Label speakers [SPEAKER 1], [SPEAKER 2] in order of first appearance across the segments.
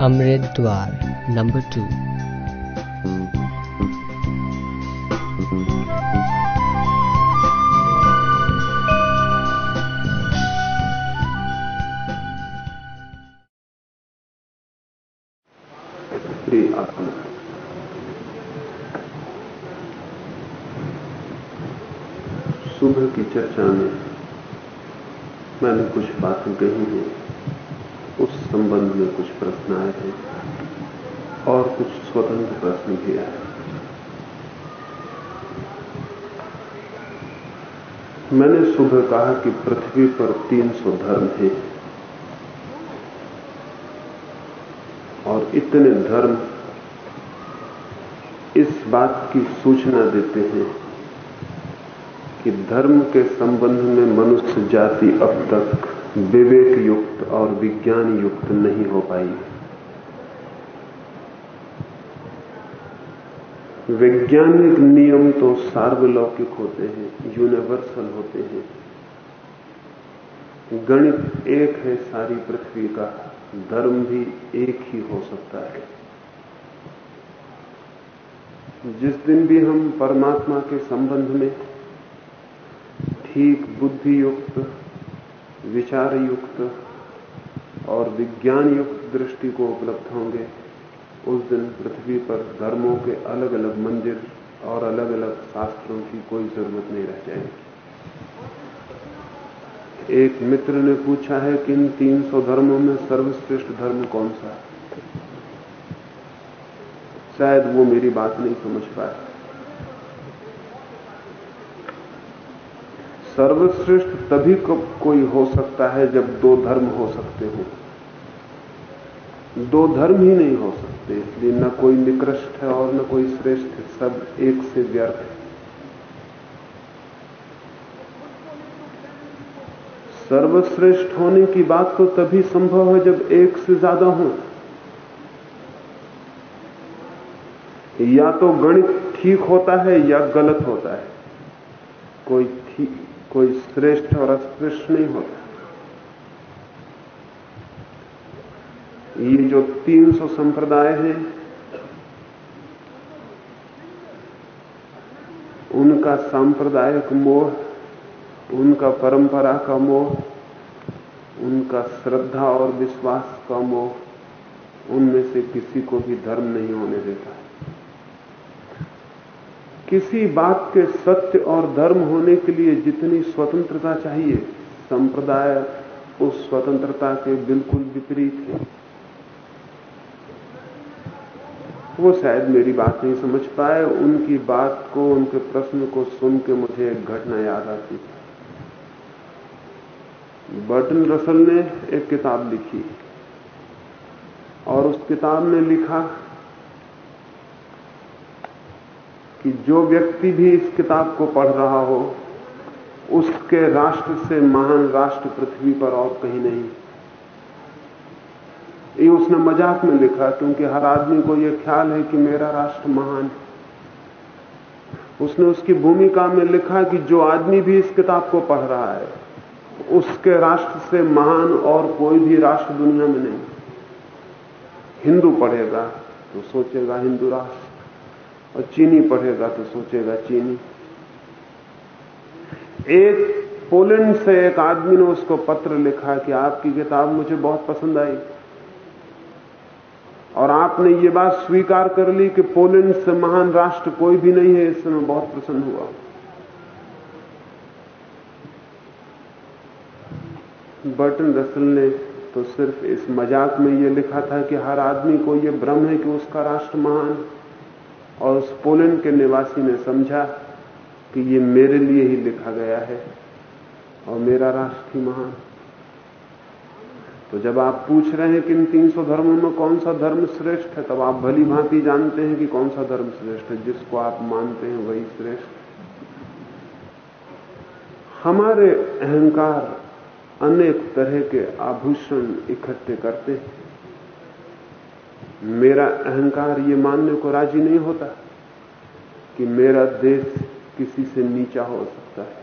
[SPEAKER 1] Amrit Dwar, number 2.
[SPEAKER 2] प्रिय आत्मा सुबह की चर्चा में मैंने कुछ बातें कही हैं। उस संबंध में कुछ प्रश्न आए हैं और कुछ स्वतंत्र प्रश्न भी आए मैंने सुबह कहा कि पृथ्वी पर 300 धर्म हैं और इतने धर्म इस बात की सूचना देते हैं कि धर्म के संबंध में मनुष्य जाति अब तक विवेक युक्त और विज्ञान युक्त नहीं हो पाई। वैज्ञानिक नियम तो सार्वलौकिक होते हैं यूनिवर्सल होते हैं। गणित एक है सारी पृथ्वी का, धर्म भी एक ही हो सकता है। जिस दिन भी हम परमात्मा के संबंध में ठीक बुद्धि युक्त विचार युक्त और विज्ञान युक्त दृष्टि को उपलब्ध होंगे। उस दिन पृथ्वी पर धर्मों के अलग अलग मंदिर और अलग अलग शास्त्रों की कोई ज़रूरत नहीं रह जाएगी। एक मित्र ने पूछा है कि इन 300 धर्मों में सर्वश्रेष्ठ धर्म कौन सा है? शायद वो मेरी बात नहीं समझ पाया सर्वश्रेष्ठ तभी को, कोई हो सकता है जब दो धर्म हो सकते हो। दो धर्म ही नहीं हो सकते इसलिए न कोई निकृष्ट है और न कोई श्रेष्ठ है सब एक से व्यर्थ है। सर्वश्रेष्ठ होने की बात तो तभी संभव है जब एक से ज़्यादा हो। या तो गणित ठीक होता है या गलत होता है। कोई ठीक कोई श्रेष्ठ और अस्पृष्ट नहीं होता ये जो 300 संप्रदाय हैं उनका सांप्रदायिक मोह उनका परंपरा का मोह उनका श्रद्धा और विश्वास का मोह उनमें से किसी को भी धर्म नहीं होने देता किसी बात के सत्य और धर्म होने के लिए जितनी स्वतंत्रता चाहिए, संप्रदाय उस स्वतंत्रता के बिल्कुल विपरीत है। वो शायद मेरी बात नहीं समझ पाए, उनकी बात को, उनके प्रश्न को सुन के मुझे एक घटना याद आती। बर्टन रसल ने एक किताब लिखी और उस किताब में लिखा कि जो व्यक्ति भी इस किताब को पढ़ रहा हो, उसके राष्ट्र से महान राष्ट्र पृथ्वी पर और कहीं नहीं। ये उसने मज़ाक में लिखा, क्योंकि हर आदमी को यह ख्याल है कि मेरा राष्ट्र महान है। उसने उसकी भूमिका में लिखा कि जो आदमी भी इस किताब को पढ़ रहा है, उसके राष्ट्र से महान और कोई भी राष्ट्र दुनिया में नहीं। हिंदू पढ़ेगा तो सोचेगा हिंदू राष्ट्र। और चीनी पढ़ेगा तो सोचेगा चीनी। एक पोलैंड से एक आदमी ने उसको पत्र लिखा कि आपकी किताब मुझे बहुत पसंद आई। और आपने ये बात स्वीकार कर ली कि पोलैंड से महान राष्ट्र कोई भी नहीं है, इससे मैं बहुत प्रसन्न हुआ। बर्टन रसल ने तो सिर्फ़ इस मज़ाक में यह लिखा था कि हर आदमी को यह भ्रम है कि उसका राष्ट्र महान है और उस पोलैंड के निवासी ने समझा कि ये मेरे लिए ही लिखा गया है और मेरा राष्ट्र ही महान तो जब आप पूछ रहे हैं कि इन 300 धर्मों में कौन सा धर्म श्रेष्ठ है, तब आप भली भांति जानते हैं कि कौन सा धर्म श्रेष्ठ है, जिसको आप मानते हैं वही श्रेष्ठ हमारे अहंकार अनेक तरह के आभूषण इकट्ठे करते हैं। मेरा अहंकार ये मानने को राज़ी नहीं होता कि मेरा देश किसी से नीचा हो सकता है।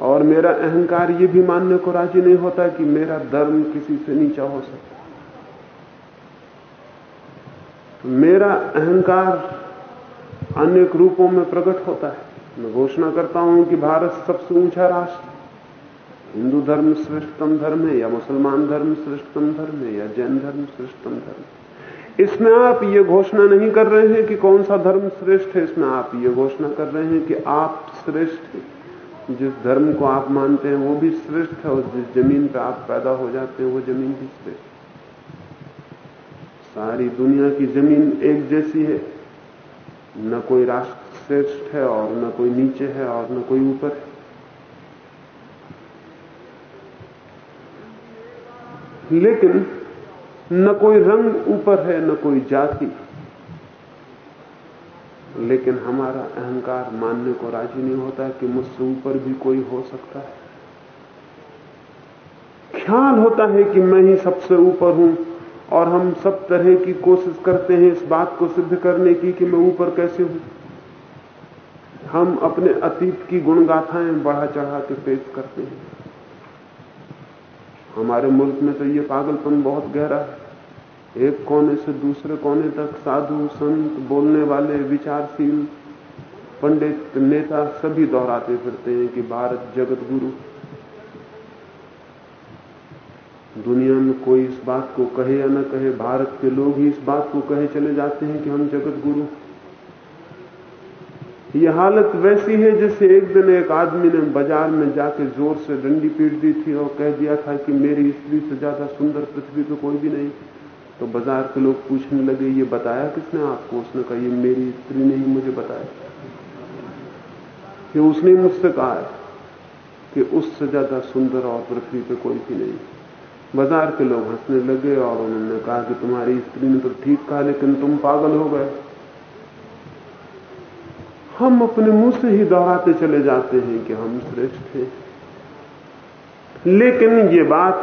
[SPEAKER 2] और मेरा अहंकार ये भी मानने को राज़ी नहीं होता कि मेरा धर्म किसी से नीचा हो सकता है। मेरा अहंकार अनेक रूपों में प्रकट होता है। मैं घोषणा करता हूँ कि भारत सबसे ऊँचा राष्ट्र हिंदू धर्म श्रेष्ठतम धर्म है, या मुसलमान धर्म श्रेष्ठतम धर्म है, या जैन धर्म श्रेष्ठतम धर्म है। इसमें आप ये घोषणा नहीं कर रहे हैं कि कौन सा धर्म श्रेष्ठ है, इसमें आप ये घोषणा कर रहे हैं कि आप श्रेष्ठ हैं। जिस धर्म को आप मानते हैं, वो भी श्रेष्ठ है, और जिस ज़मीन पर आप पैदा हो जाते हैं, वो ज़मीन भी श्रेष्ठ सारी दुनिया की ज़मीन एक जैसी है। न कोई राष्ट्र श्रेष्ठ है, और न कोई नीचे है, और न कोई ऊपर है। लेकिन न कोई रंग ऊपर है, न कोई जाति। लेकिन हमारा अहंकार मानने को राज़ी नहीं होता कि मुझसे ऊपर भी कोई हो सकता है। ख्याल होता है कि मैं ही सबसे ऊपर हूँ और हम सब तरह की कोशिश करते हैं इस बात को सिद्ध करने की कि मैं ऊपर कैसे हूँ। हम अपने अतीत की गुणगाथाएँ बढ़ा चढ़ा के पेश करते हैं। हमारे मुल्क में तो ये पागलपन बहुत गहरा है। एक कोने से दूसरे कोने तक साधु, संत, बोलने वाले, विचारशील, पंडित, नेता सभी दोहराते फिरते हैं कि भारत जगत गुरु दुनिया में कोई इस बात को कहे या न कहे, भारत के लोग ही इस बात को कहे चले जाते हैं कि हम जगत गुरु ये हालत वैसी है जैसे एक दिन एक आदमी ने बाज़ार में जाके ज़ोर से डंडी पीट दी थी और कह दिया था कि मेरी स्त्री से ज़्यादा सुंदर पृथ्वी पे कोई भी नहीं। तो बाज़ार के लोग पूछने लगे, ये बताया किसने आपको? उसने कहा, ये मेरी स्त्री ने ही मुझे बताया। कि उसने मुझसे कहा कि उससे ज़्यादा सुंदर और पृथ्वी पे कोई भी नहीं। बाज़ार के लोग हंसने लगे और उन्होंने कहा कि तुम्हारी स्त्री ने तो ठीक कहा, लेकिन तुम पागल हो गए। हम अपने मुँह से ही दोहराते चले जाते हैं कि हम श्रेष्ठ हैं लेकिन ये बात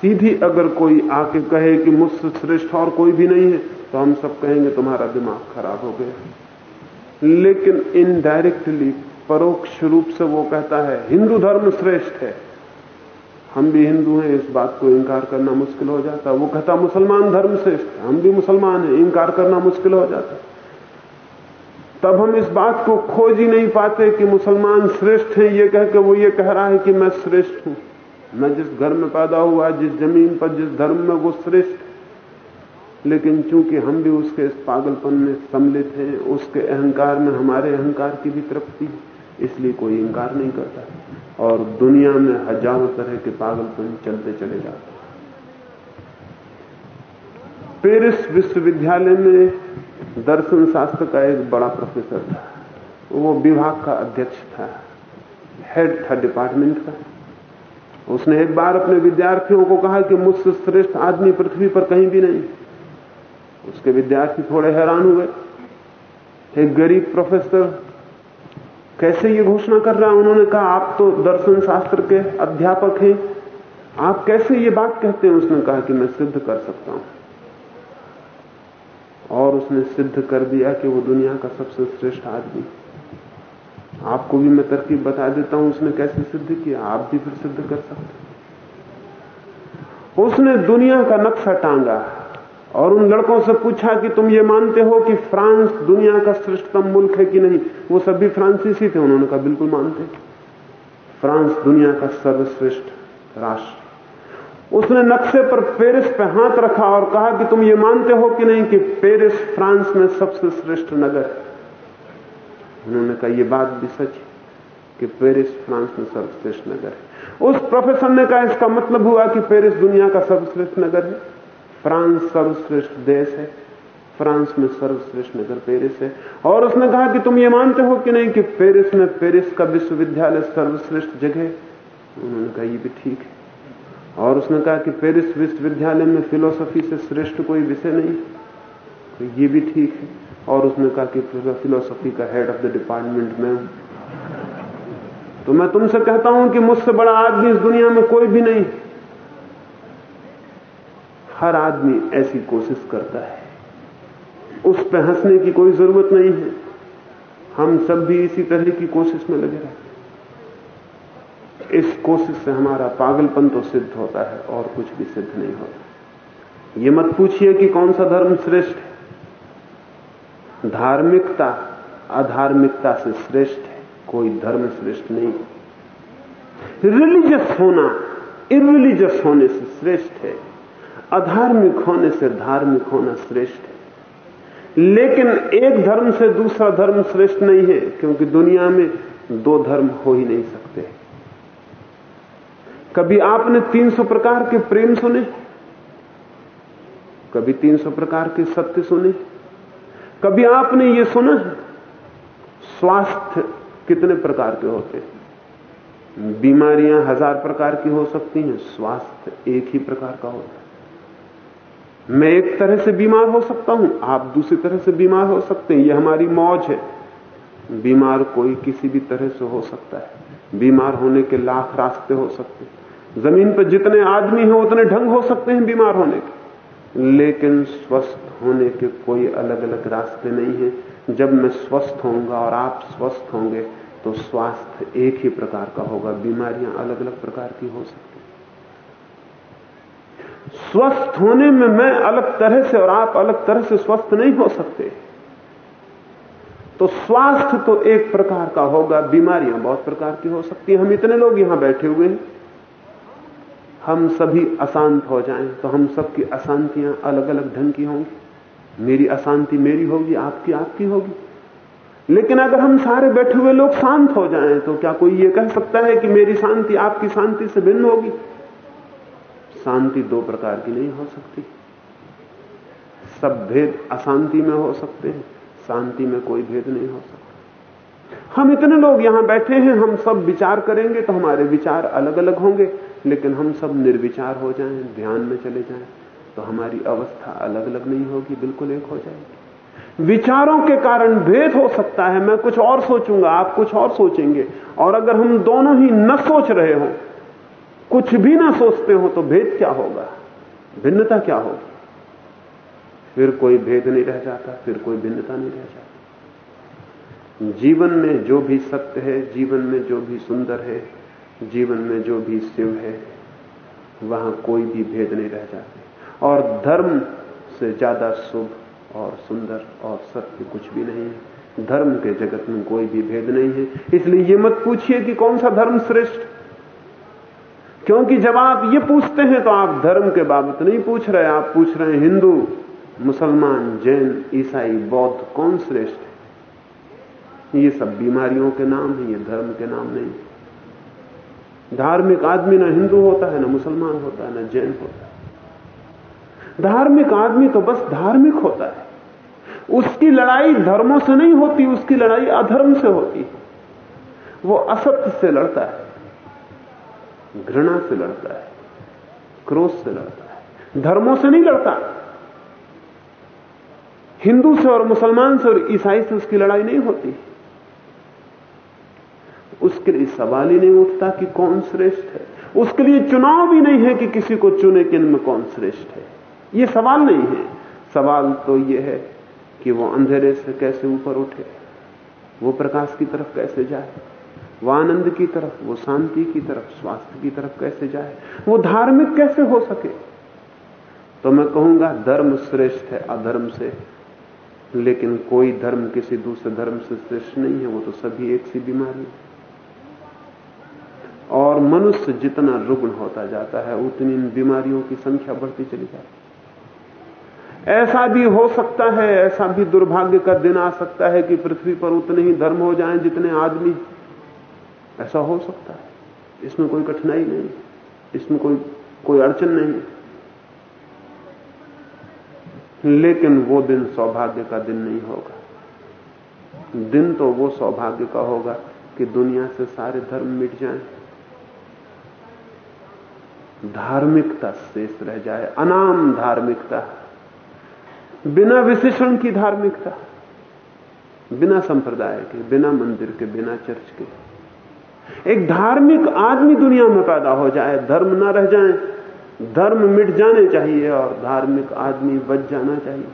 [SPEAKER 2] सीधी अगर कोई आके कहे कि मुझसे श्रेष्ठ और कोई भी नहीं है तो हम सब कहेंगे, तुम्हारा दिमाग खराब हो गया। लेकिन इनडायरेक्टली परोक्ष रूप से वो कहता है, हिंदू धर्म श्रेष्ठ है। हम भी हिंदू हैं, इस बात को इंकार करना मुश्किल हो जाता। वो कहता, मुसलमान धर्म श्रेष्ठ हम भी मुसलमान हैं, इंकार करना मुश्किल हो जाता। तब हम इस बात को खोज ही नहीं पाते कि मुसलमान श्रेष्ठ हैं। ये कह के वो ये कह रहा है कि मैं श्रेष्ठ हूँ। मैं जिस घर में पैदा हुआ, जिस ज़मीन पर, जिस धर्म में वो श्रेष्ठ लेकिन चूँकि हम भी उसके इस पागलपन में सम्मिलित हैं, उसके अहंकार में हमारे अहंकार की भी तृप्ति है, इसलिए कोई इंकार नहीं करता। और दुनिया में हज़ारों तरह के पागलपन चलते चले जाते पेरिस विश्वविद्यालय में दर्शन शास्त्र का एक बड़ा प्रोफेसर था। वो विभाग का अध्यक्ष था। हेड था डिपार्टमेंट का। उसने एक बार अपने विद्यार्थियों को कहा कि मुझसे श्रेष्ठ आदमी पृथ्वी पर कहीं भी नहीं। उसके विद्यार्थी थोड़े हैरान हुए। एक गरीब प्रोफेसर कैसे ये घोषणा कर रहा है? उन्होंने कहा, आप तो दर्शन शास्त्र के अध्यापक हैं। आप कैसे ये बात कहते हैं? उसने कहा कि, मैं सिद्ध कर सकता हूँ। और उसने सिद्ध कर दिया कि वो दुनिया का सबसे श्रेष्ठ आदमी। आपको भी मैं तरकीब बता देता हूँ, उसने कैसे सिद्ध किया? आप भी फिर सिद्ध कर सकते उसने दुनिया का नक्शा टांगा और उन लड़कों से पूछा कि तुम ये मानते हो कि फ्रांस दुनिया का श्रेष्ठतम मुल्क है कि नहीं? वो सभी फ्रांसीसी थे, उन्होंने कहा, बिल्कुल मानते फ्रांस दुनिया का सर्वश्रेष्ठ राष्ट्र। उसने नक्शे पर पेरिस पे हाथ रखा और कहा कि तुम ये मानते हो कि नहीं कि पेरिस, फ्रांस में सबसे श्रेष्ठ नगर उन्होंने कहा यह बात भी सच है कि पेरिस, फ्रांस में सर्वश्रेष्ठ नगर है. उस प्रोफेसर ने कहा, इसका मतलब हुआ कि पेरिस दुनिया का सर्वश्रेष्ठ नगर है। फ्रांस सर्वश्रेष्ठ देश है। फ्रांस में सर्वश्रेष्ठ नगर पेरिस है। और उसने कहा कि तुम ये मानते हो कि नहीं कि पेरिस में पेरिस का विश्वविद्यालय सर्वश्रेष्ठ जगह उन्होंने कहा यह भी ठीक है। और उसने कहा कि पेरिस विश्वविद्यालय में फिलोसफी से श्रेष्ठ कोई विषय नहीं। तो ये भी ठीक है। और उसने कहा कि फिलोसफी का हेड ऑफ़ द डिपार्टमेंट में तो मैं तुमसे कहता हूँ कि मुझसे बड़ा आदमी इस दुनिया में कोई भी नहीं। हर आदमी ऐसी कोशिश करता है। उस पर हंसने की कोई ज़रूरत नहीं है। हम सब भी इसी तरह की कोशिश में लगे रहते इस कोशिश से हमारा पागलपन तो सिद्ध होता है और कुछ भी सिद्ध नहीं होता। ये मत पूछिए कि कौन सा धर्म श्रेष्ठ है। धार्मिकता, अधार्मिकता से श्रेष्ठ है, कोई धर्म श्रेष्ठ नहीं। रिलीजियस होना इरिलीजियस होने से श्रेष्ठ है, अधार्मिक होने से धार्मिक होना श्रेष्ठ है। लेकिन एक धर्म से दूसरा धर्म श्रेष्ठ नहीं है, क्योंकि दुनिया में दो धर्म हो ही नहीं सकते। कभी आपने 300 प्रकार के प्रेम सुने? कभी 300 प्रकार के सत्य सुने? कभी आपने ये सुना? स्वास्थ्य कितने प्रकार के होते हैं? बीमारियाँ हज़ार प्रकार की हो सकती हैं, स्वास्थ्य एक ही प्रकार का होता है। मैं एक तरह से बीमार हो सकता हूँ, आप दूसरी तरह से बीमार हो सकते हैं, यह हमारी मौज है। बीमार कोई किसी भी तरह से हो सकता है। बीमार होने के लाख रास्ते हो सकते हैं। ज़मीन पर जितने आदमी हैं, उतने ढंग हो सकते हैं बीमार होने के। लेकिन स्वस्थ होने के कोई अलग अलग रास्ते नहीं है। जब मैं स्वस्थ होऊँगा और आप स्वस्थ होंगे तो स्वास्थ्य एक ही प्रकार का होगा। बीमारियाँ अलग अलग प्रकार की हो सकती स्वस्थ होने में मैं अलग तरह से और आप अलग तरह से स्वस्थ नहीं हो सकते। तो स्वास्थ्य तो एक प्रकार का होगा। बीमारियाँ बहुत प्रकार की हो सकती हैं। हम इतने लोग यहाँ बैठे हुए हैं। हम सभी अशांत हो जाएँ तो हम सबकी अशांतियाँ अलग अलग ढंग की होंगी। मेरी अशांति मेरी होगी, आपकी आपकी होगी। लेकिन अगर हम सारे बैठे हुए लोग शांत हो जाएँ तो क्या कोई ये कह सकता है कि मेरी शांति आपकी शांति से भिन्न होगी? शांति दो प्रकार की नहीं हो सकती। सब भेद अशांति में हो सकते हैं, शांति में कोई भेद नहीं हो सकता। हम इतने लोग यहाँ बैठे हैं, हम सब विचार करेंगे तो हमारे विचार अलग अलग होंगे। लेकिन हम सब निर्विचार हो जाएँ, ध्यान में चले जाएँ तो हमारी अवस्था अलग अलग नहीं होगी, बिल्कुल एक हो जाएगी। विचारों के कारण भेद हो सकता है, मैं कुछ और सोचूँगा, आप कुछ और सोचेंगे। और अगर हम दोनों ही न सोच रहे हो, कुछ भी ना सोचते हो तो भेद क्या होगा? भिन्नता क्या होगी? फिर कोई भेद नहीं रह जाता, फिर कोई भिन्नता नहीं रह जाती। जीवन में जो भी सत्य है, जीवन में जो भी सुंदर है जीवन में जो भी शिव है, वहाँ कोई भी भेद नहीं रह जाते। और धर्म से ज़्यादा शुभ और सुंदर और सत्य कुछ भी नहीं है। धर्म के जगत में कोई भी भेद नहीं है। इसलिए ये मत पूछिए कि कौन सा धर्म श्रेष्ठ। क्योंकि जब आप ये पूछते हैं तो आप धर्म के बाबत नहीं पूछ रहे, आप पूछ रहे हैं, हिंदू, मुसलमान, जैन, ईसाई, बौद्ध, कौन श्रेष्ठ है? ये सब बीमारियों के नाम है, ये धर्म के नाम नहीं। धार्मिक आदमी ना हिंदू होता है, ना मुसलमान होता है, ना जैन होता है। धार्मिक आदमी तो बस धार्मिक होता है। उसकी लड़ाई धर्मों से नहीं होती, उसकी लड़ाई अधर्म से होती वो असत्य से लड़ता है, घृणा से लड़ता है, क्रोध से लड़ता है। धर्मों से नहीं लड़ता। हिंदू से और मुसलमान से और ईसाई से उसकी लड़ाई नहीं होती। उसके लिए सवाल ही नहीं उठता कि कौन श्रेष्ठ है। उसके लिए चुनाव भी नहीं है कि किसी को चुने कि इनमें कौन श्रेष्ठ है। यह सवाल नहीं है। सवाल तो यह है कि वो अंधेरे से कैसे ऊपर उठे, वो प्रकाश की तरफ़ कैसे जाए, वो आनंद की तरफ़, वो शांति की तरफ़, स्वास्थ्य की तरफ़ कैसे जाए, वो धार्मिक कैसे हो सके? तो मैं कहूँगा, धर्म श्रेष्ठ है, अधर्म से। लेकिन कोई धर्म किसी दूसरे धर्म से श्रेष्ठ नहीं है, वो तो सभी एक सी बीमारी है। और मनुष्य जितना रुग्ण होता जाता है, उतनी इन बीमारियों की संख्या बढ़ती चली जाती है। ऐसा भी हो सकता है, ऐसा भी दुर्भाग्य का दिन आ सकता है कि पृथ्वी पर उतने ही धर्म हो जाएँ जितने आदमी। ऐसा हो सकता है। इसमें कोई कठिनाई नहीं इसमें कोई कोई अड़चन नहीं लेकिन वो दिन सौभाग्य का दिन नहीं होगा। दिन तो वो सौभाग्य का होगा कि दुनिया से सारे धर्म मिट जाएँ। धार्मिकता शेष रह जाए, अनाम धार्मिकता, बिना विशेषण की धार्मिकता, बिना संप्रदाय के, बिना मंदिर के, बिना चर्च के। एक धार्मिक आदमी दुनिया में पैदा हो जाए, धर्म ना रह जाए, धर्म मिट जाने चाहिए और धार्मिक आदमी बच जाना चाहिए।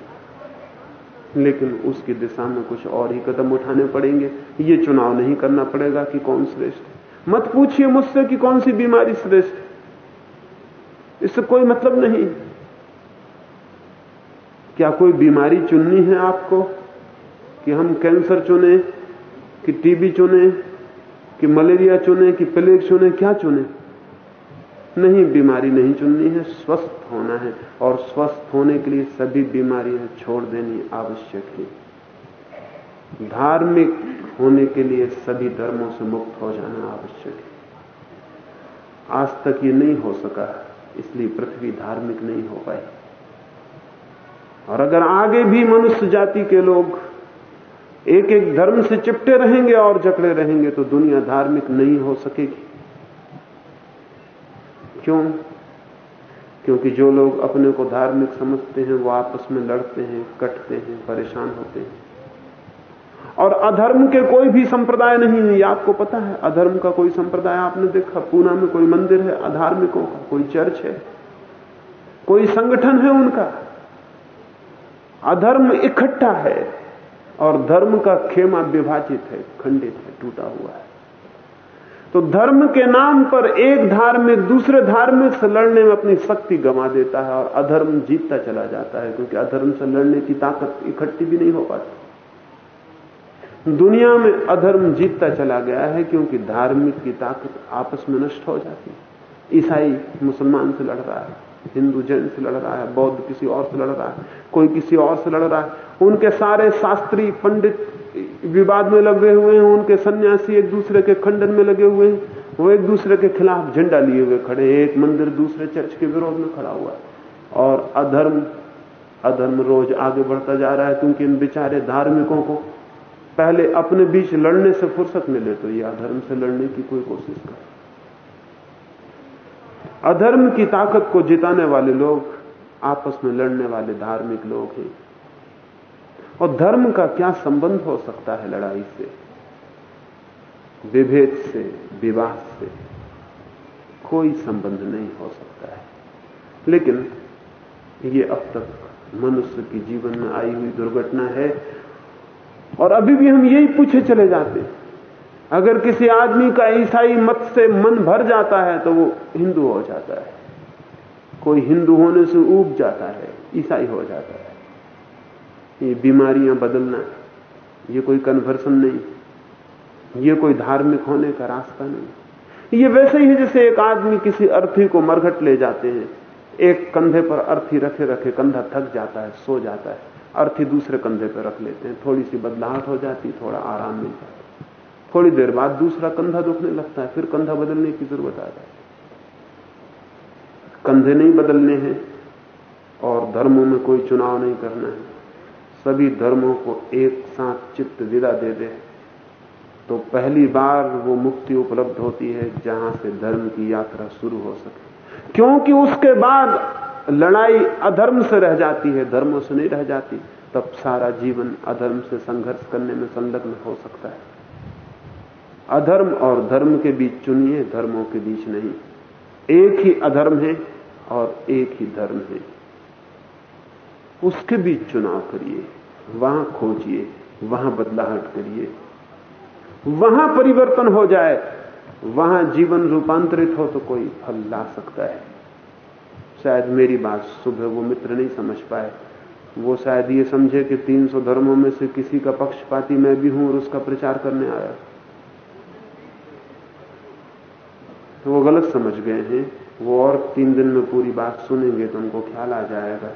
[SPEAKER 2] लेकिन उसकी दिशा में कुछ और ही कदम उठाने पड़ेंगे। ये चुनाव नहीं करना पड़ेगा कि कौन श्रेष्ठ मत पूछिए मुझसे कि कौन सी बीमारी श्रेष्ठ इससे कोई मतलब नहीं। क्या कोई बीमारी चुननी है आपको? कि हम कैंसर चुने, कि टीबी चुने, कि मलेरिया चुने, कि प्लेग चुने, क्या चुने? नहीं, बीमारी नहीं चुननी है, स्वस्थ होना है। और स्वस्थ होने के लिए सभी बीमारियाँ छोड़ देनी आवश्यक है। धार्मिक होने के लिए सभी धर्मों से मुक्त हो जाना आवश्यक है। आज तक ये नहीं हो सका इसलिए पृथ्वी धार्मिक नहीं हो पाई और अगर आगे भी मनुष्य जाति के लोग एक एक धर्म से चिपटे रहेंगे और जकड़े रहेंगे तो दुनिया धार्मिक नहीं हो सकेगी। क्यों? क्योंकि जो लोग अपने को धार्मिक समझते हैं, वो आपस में लड़ते हैं, कटते हैं, परेशान होते हैं। और अधर्म के कोई भी संप्रदाय नहीं है, ये आपको पता है। अधर्म का कोई संप्रदाय आपने देखा, पूना में कोई मंदिर है, अधार्मिकों का, कोई चर्च है, कोई संगठन है उनका। अधर्म इकट्ठा है और धर्म का खेमा विभाजित है, खंडित है, टूटा हुआ है। तो धर्म के नाम पर एक धार्मिक दूसरे धार्मिक से लड़ने में अपनी शक्ति गंवा देता है और अधर्म जीतता चला जाता है, क्योंकि अधर्म से लड़ने की ताकत इकट्ठी भी नहीं हो पाती। दुनिया में अधर्म जीतता चला गया है क्योंकि धार्मिक की ताकत आपस में नष्ट हो जाती है। ईसाई मुसलमान से लड़ रहा है, हिंदू जैन से लड़ रहा है, बौद्ध किसी और से लड़ रहा है, कोई किसी और से लड़ रहा है। उनके सारे शास्त्री, पंडित विवाद में लगे हुए हैं, उनके सन्यासी एक दूसरे के खंडन में लगे हुए हैं। वो एक दूसरे के खिलाफ झंडा लिए हुए खड़े एक मंदिर दूसरे चर्च के विरोध में खड़ा हुआ है। और अधर्म अधर्म रोज आगे बढ़ता जा रहा है, क्योंकि इन बेचारे धार्मिकों को पहले अपने बीच लड़ने से फुर्सत मिले तो ये अधर्म से लड़ने की कोई कोशिश कर। अधर्म की ताकत को जिताने वाले लोग आपस में लड़ने वाले धार्मिक लोग हैं। और धर्म का क्या संबंध हो सकता है लड़ाई से? विभेद से विवाह से? कोई संबंध नहीं हो सकता है। लेकिन ये अब तक मनुष्य के जीवन में आई हुई दुर्घटना है। और अभी भी हम यही पूछे चले जाते हैं। अगर किसी आदमी का ईसाई मत से मन भर जाता है तो वो हिंदू हो जाता है। कोई हिंदू होने से ऊब जाता है, ईसाई हो जाता है। ये बीमारियाँ बदलना ये कोई कन्वर्सन नहीं। ये कोई धार्मिक होने का रास्ता नहीं। ये वैसे ही है जैसे एक आदमी किसी अर्थी को मरघट ले जाते हैं। एक कंधे पर अर्थी रखे रखे कंधा थक जाता है, सो जाता है। अर्थी दूसरे कंधे पर रख लेते हैं। थोड़ी सी बदलाहट हो जाती, थोड़ा आराम मिल जाता थोड़ी देर बाद दूसरा कंधा दुखने लगता है, फिर कंधा बदलने की ज़रूरत आ जाती कंधे नहीं बदलने हैं और धर्मों में कोई चुनाव नहीं करना है। सभी धर्मों को एक साथ चित्त विदा दे दे। तो पहली बार वो मुक्ति उपलब्ध होती है जहाँ से धर्म की यात्रा शुरू हो सके। क्योंकि उसके बाद लड़ाई अधर्म से रह जाती है, धर्मों से नहीं रह जाती। तब सारा जीवन अधर्म से संघर्ष करने में संलग्न हो सकता है। अधर्म और धर्म के बीच चुनिए, धर्मों के बीच नहीं। एक ही अधर्म है और एक ही धर्म है। उसके बीच चुनाव करिए, वहाँ खोजिए, वहाँ बदलाहट करिए। वहाँ परिवर्तन हो जाए, वहाँ जीवन रूपांतरित हो तो कोई फल ला सकता है। शायद मेरी बात सुबह वो मित्र नहीं समझ पाए। वो शायद ये समझे कि 300 धर्मों में से किसी का पक्षपाती मैं भी हूँ और उसका प्रचार करने आया। तो वो गलत समझ गए हैं। वो और तीन दिन में पूरी बात सुनेंगे तो उनको ख्याल आ जाएगा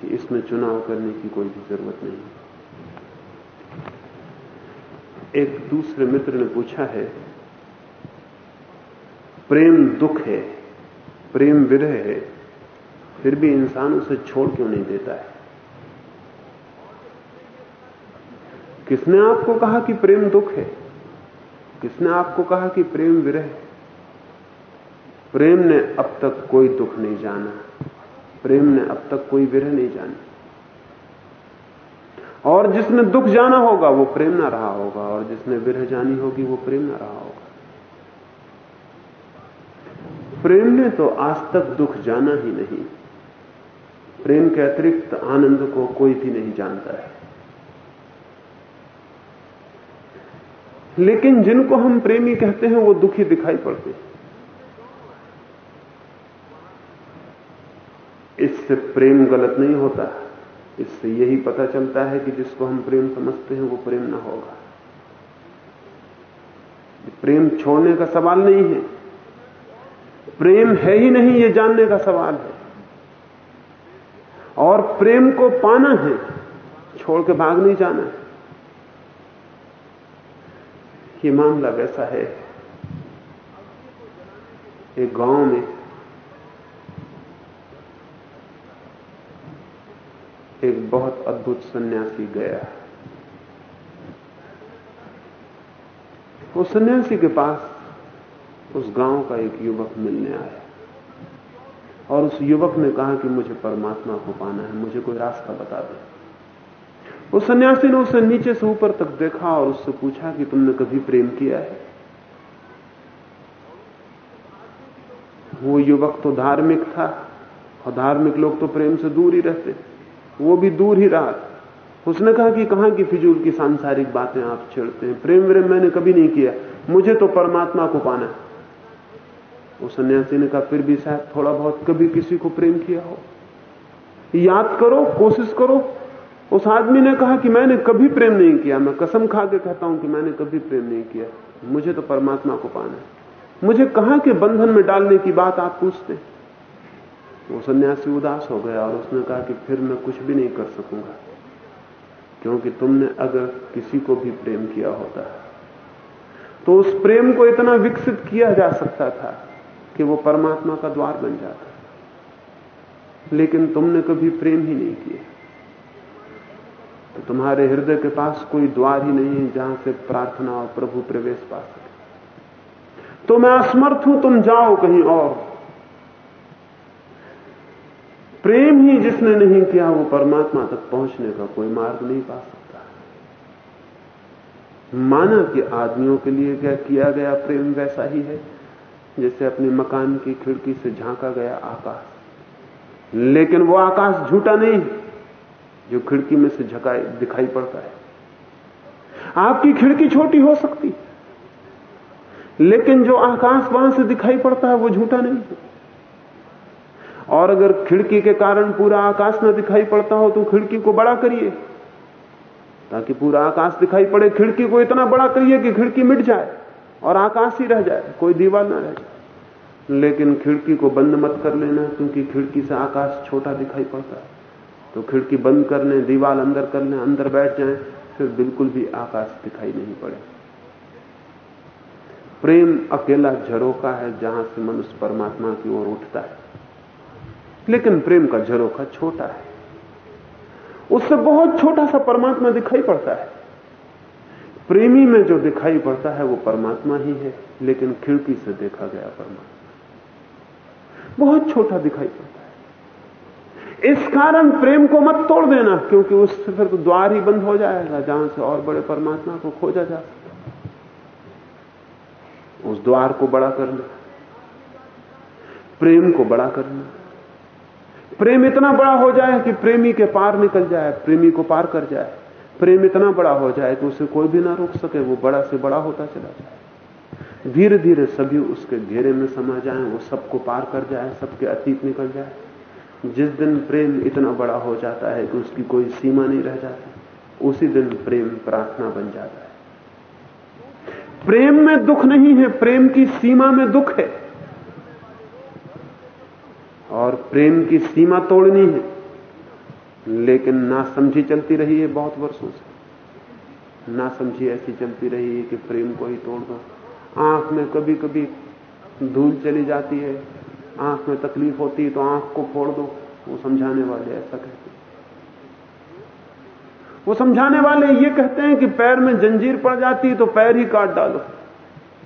[SPEAKER 2] कि इसमें चुनाव करने की कोई भी ज़रूरत नहीं। एक दूसरे मित्र ने पूछा है, प्रेम दुख है? प्रेम विरह है, फिर भी इंसान उसे छोड़ क्यों नहीं देता है? किसने आपको कहा कि प्रेम दुख है? किसने आपको कहा कि प्रेम विरह प्रेम ने अब तक कोई दुख नहीं जाना। प्रेम ने अब तक कोई विरह नहीं जाना। और जिसने दुख जाना होगा, वो प्रेम ना रहा होगा, और जिसने विरह जानी होगी, वो प्रेम ना रहा होगा। प्रेम ने तो आज तक दुख जाना ही नहीं। प्रेम के अतिरिक्त आनंद को कोई भी नहीं जानता है। लेकिन जिनको हम प्रेमी कहते हैं, वो दुखी दिखाई पड़ते हैं। इससे प्रेम गलत नहीं होता। इससे यही पता चलता है कि जिसको हम प्रेम समझते हैं, वो प्रेम ना होगा। प्रेम छोड़ने का सवाल नहीं है। प्रेम है ही नहीं, ये जानने का सवाल है। और प्रेम को पाना है, छोड़ के भाग नहीं जाना है। ये मामला वैसा है, एक गाँव में एक बहुत अद्भुत सन्यासी गया। वो सन्यासी के पास उस गाँव का एक युवक मिलने आया। और उस युवक ने कहा कि मुझे परमात्मा को पाना है, मुझे कोई रास्ता बता दे। उस सन्यासी ने उसे नीचे से ऊपर तक देखा और उससे पूछा कि तुमने कभी प्रेम किया है? वो युवक तो धार्मिक था, और धार्मिक लोग तो प्रेम से दूर ही रहते। वो भी दूर ही रहा। उसने कहा कि कहाँ की फिजूल की सांसारिक बातें आप छेड़ते हैं? प्रेम व्रेम मैंने कभी नहीं किया। मुझे तो परमात्मा को पाना है। उस सन्यासी ने कहा, फिर भी शायद थोड़ा बहुत कभी किसी को प्रेम किया हो। याद करो, कोशिश करो। उस आदमी ने कहा कि मैंने कभी प्रेम नहीं किया। मैं कसम खा के कहता हूँ कि मैंने कभी प्रेम नहीं किया। मुझे तो परमात्मा को पाना है। मुझे कहाँ के बंधन में डालने की बात आप पूछते? वो सन्यासी उदास हो गया और उसने कहा कि फिर मैं कुछ भी नहीं कर सकूँगा, क्योंकि तुमने अगर किसी को भी प्रेम किया होता तो उस प्रेम को इतना विकसित किया जा सकता था। कि वो परमात्मा का द्वार बन जाता है। लेकिन तुमने कभी प्रेम ही नहीं किया। तो तुम्हारे हृदय के पास कोई द्वार ही नहीं है जहाँ से प्रार्थना और प्रभु प्रवेश पा सके। तो मैं असमर्थ हूँ, तुम जाओ कहीं और। प्रेम ही जिसने नहीं किया, वो परमात्मा तक पहुँचने का कोई मार्ग नहीं पा सकता। माना कि आदमियों के लिए क्या किया गया प्रेम वैसा ही है? जैसे अपने मकान की खिड़की से झांका गया आकाश। लेकिन वो आकाश झूठा नहीं जो खिड़की में से झकाई, दिखाई पड़ता है। आपकी खिड़की छोटी हो सकती लेकिन जो आकाश वहाँ से दिखाई पड़ता है, वो झूठा नहीं और अगर खिड़की के कारण पूरा आकाश न दिखाई पड़ता हो तो खिड़की को बड़ा करिए, ताकि पूरा आकाश दिखाई पड़े। खिड़की को इतना बड़ा करिए कि खिड़की मिट जाए। और आकाश ही रह जाए, कोई दीवार ना रह जाए। लेकिन खिड़की को बंद मत कर लेना, क्योंकि खिड़की से आकाश छोटा दिखाई पड़ता है। तो खिड़की बंद कर लें, दीवार अंदर कर लें, अंदर बैठ जाएँ, फिर बिल्कुल भी आकाश दिखाई नहीं पड़े। प्रेम अकेला झरोखा है, जहाँ से मनुष्य परमात्मा की ओर उठता है। लेकिन प्रेम का झरोखा छोटा है। उससे बहुत छोटा सा परमात्मा दिखाई पड़ता है। प्रेमी में जो दिखाई पड़ता है, वो परमात्मा ही है, लेकिन खिड़की से देखा गया परमात्मा। बहुत छोटा दिखाई पड़ता है। इस कारण प्रेम को मत तोड़ देना, क्योंकि उससे फिर तो द्वार ही बंद हो जाएगा, जहाँ से और बड़े परमात्मा को खोजा जा सकता। उस द्वार को बड़ा करना प्रेम को बड़ा करना प्रेम इतना बड़ा हो जाए कि प्रेमी के पार निकल जाए, प्रेमी को पार कर जाए। प्रेम इतना बड़ा हो जाए कि उसे कोई भी ना रोक सके, वो बड़ा से बड़ा होता चला जाए। धीरे धीरे सभी उसके घेरे में समा जाए, वो सबको पार कर जाए, सबके अतीत निकल जाए। जिस दिन प्रेम इतना बड़ा हो जाता है कि उसकी कोई सीमा नहीं रह जाती, उसी दिन प्रेम प्रार्थना बन जाता है। प्रेम में दुख नहीं है, प्रेम की सीमा में दुख है। और प्रेम की सीमा तोड़नी है। लेकिन ना समझी चलती रही है बहुत वर्षों से। ना समझी ऐसी चलती रही है कि प्रेम को ही तोड़ दो। आँख में कभी कभी धूल चली जाती है। आँख में तकलीफ़ होती है तो आँख को फोड़ दो। वो समझाने वाले ऐसा कहते हैं। वो समझाने वाले ये कहते हैं कि पैर में जंजीर पड़ जाती है तो पैर ही काट डालो।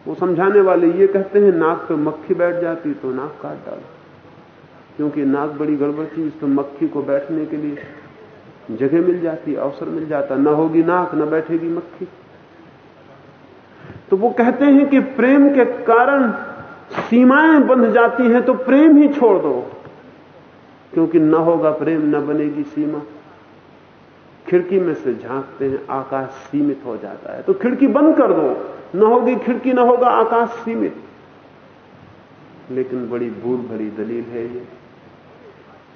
[SPEAKER 2] वो समझाने वाले ये कहते हैं, नाक पे मक्खी बैठ जाती तो नाक काट डालो। क्योंकि नाक बड़ी गड़बड़ चीज़ तो मक्खी को बैठने के लिए जगह मिल जाती, अवसर मिल जाता। न होगी नाक, न बैठेगी मक्खी। तो वो कहते हैं कि प्रेम के कारण सीमाएँ बंध जाती हैं तो प्रेम ही छोड़ दो। क्योंकि न होगा प्रेम, न बनेगी सीमा। खिड़की में से झांकते हैं, आकाश सीमित हो जाता है। तो खिड़की बंद कर दो। न होगी खिड़की, न होगा आकाश सीमित। लेकिन बड़ी भूल भरी दलील है ये।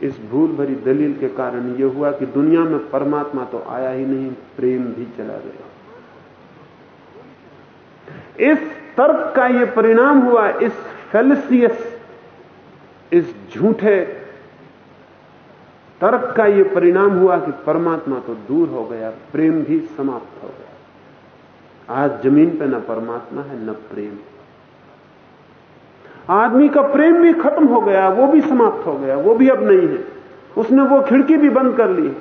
[SPEAKER 2] इस भूल भरी दलील के कारण यह हुआ कि दुनिया में परमात्मा तो आया ही नहीं, प्रेम भी चला गया। इस तर्क का यह परिणाम हुआ, इस फेलिसियस, इस झूठे तर्क का यह परिणाम हुआ कि परमात्मा तो दूर हो गया, प्रेम भी समाप्त हो गया। आज ज़मीन पर न परमात्मा है, न प्रेम। आदमी का प्रेम भी खत्म हो गया, वो भी समाप्त हो गया, वो भी अब नहीं है। उसने वो खिड़की भी बंद कर ली।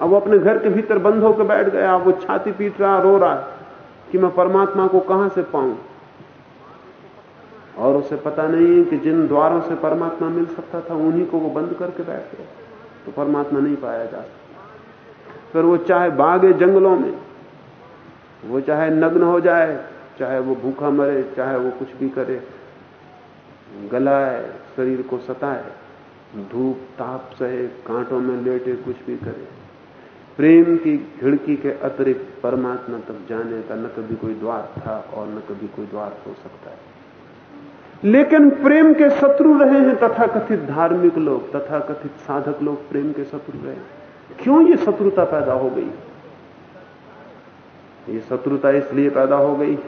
[SPEAKER 2] अब वो अपने घर के भीतर बंद होकर बैठ गया, वो छाती पीट रहा, रो रहा कि मैं परमात्मा को कहाँ से पाऊँ? और उसे पता नहीं है कि जिन द्वारों से परमात्मा मिल सकता था, उन्हीं को वो बंद करके बैठ गया। तो परमात्मा नहीं पाया जा सकता। फिर वो चाहे बागे जंगलों में, वो चाहे नग्न हो जाए चाहे वो भूखा मरे, चाहे वो कुछ भी करे, गलाए, शरीर को सताए, धूप, ताप सहे कांटों में लेटे कुछ भी करे। प्रेम की खिड़की के अतिरिक्त परमात्मा तक जाने का न कभी कोई द्वार था और न कभी कोई द्वार हो सकता है। लेकिन प्रेम के शत्रु रहे हैं तथा कथित धार्मिक लोग तथा कथित साधक लोग प्रेम के शत्रु रहे हैं। क्यों ये शत्रुता पैदा हो गई? ये शत्रुता इसलिए पैदा हो गई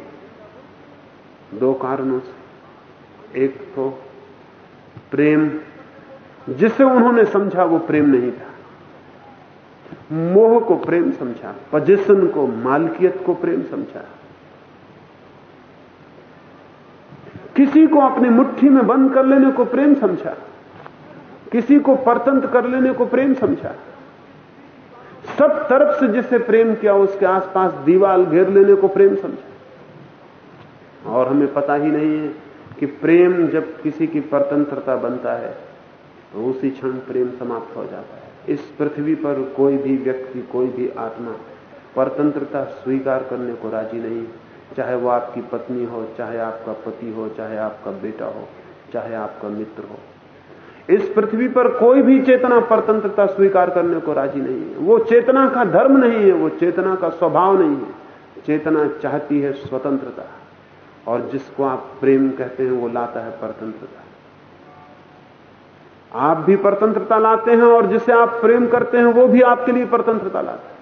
[SPEAKER 2] दो कारणों से। एक तो प्रेम, जिसे उन्होंने समझा वो प्रेम नहीं था। मोह को प्रेम समझा, पजेशन को, मालकियत को प्रेम समझा। किसी को अपनी मुट्ठी में बंद कर लेने को प्रेम समझा। किसी को परतंत्र कर लेने को प्रेम समझा। सब तरफ़ से जिसे प्रेम किया, उसके आसपास दीवाल घेर लेने को प्रेम समझा। और हमें पता ही नहीं है कि प्रेम जब किसी की परतंत्रता बनता है तो उसी क्षण प्रेम समाप्त हो जाता है। इस पृथ्वी पर कोई भी व्यक्ति, कोई भी आत्मा परतंत्रता स्वीकार करने को राज़ी नहीं। चाहे वो आपकी पत्नी हो, चाहे आपका पति हो, चाहे आपका बेटा हो, चाहे आपका मित्र हो। इस पृथ्वी पर कोई भी चेतना परतंत्रता स्वीकार करने को राज़ी नहीं है। वो चेतना का धर्म नहीं है, वो चेतना का स्वभाव नहीं है। चेतना चाहती है स्वतंत्रता। और जिसको आप प्रेम कहते हैं, वो लाता है परतंत्रता। आप भी परतंत्रता लाते हैं और जिसे आप प्रेम करते हैं, वो भी आपके लिए परतंत्रता लाते हैं।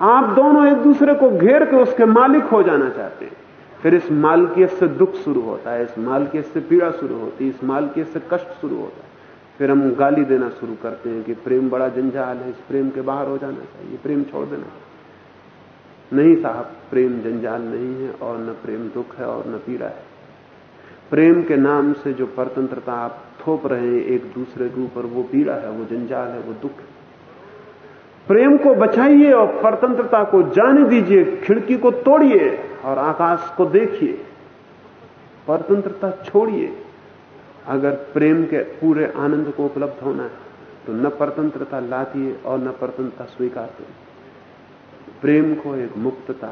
[SPEAKER 2] आप दोनों एक दूसरे को घेर के उसके मालिक हो जाना चाहते हैं। फिर इस मालकियत से दुख शुरू होता है, इस मालकियत से पीड़ा शुरू होती है, इस मालकियत से कष्ट शुरू होता है। फिर हम गाली देना शुरू करते हैं कि प्रेम बड़ा जंजाल है, इस प्रेम के बाहर हो जाना चाहिए, प्रेम छोड़ देना। नहीं साहब, प्रेम जंजाल नहीं है और न प्रेम दुख है और न पीड़ा है। प्रेम के नाम से जो परतंत्रता आप थोप रहे हैं एक दूसरे के ऊपर, वो पीड़ा है, वो जंजाल है, वो दुख है। प्रेम को बचाइए और परतंत्रता को जाने दीजिए, खिड़की को तोड़िए और आकाश को देखिए। परतंत्रता छोड़िए। अगर प्रेम के पूरे आनंद को उपलब्ध होना है तो न परतंत्रता लाती और न परतंत्रता स्वीकार करिए प्रेम को एक मुक्तता,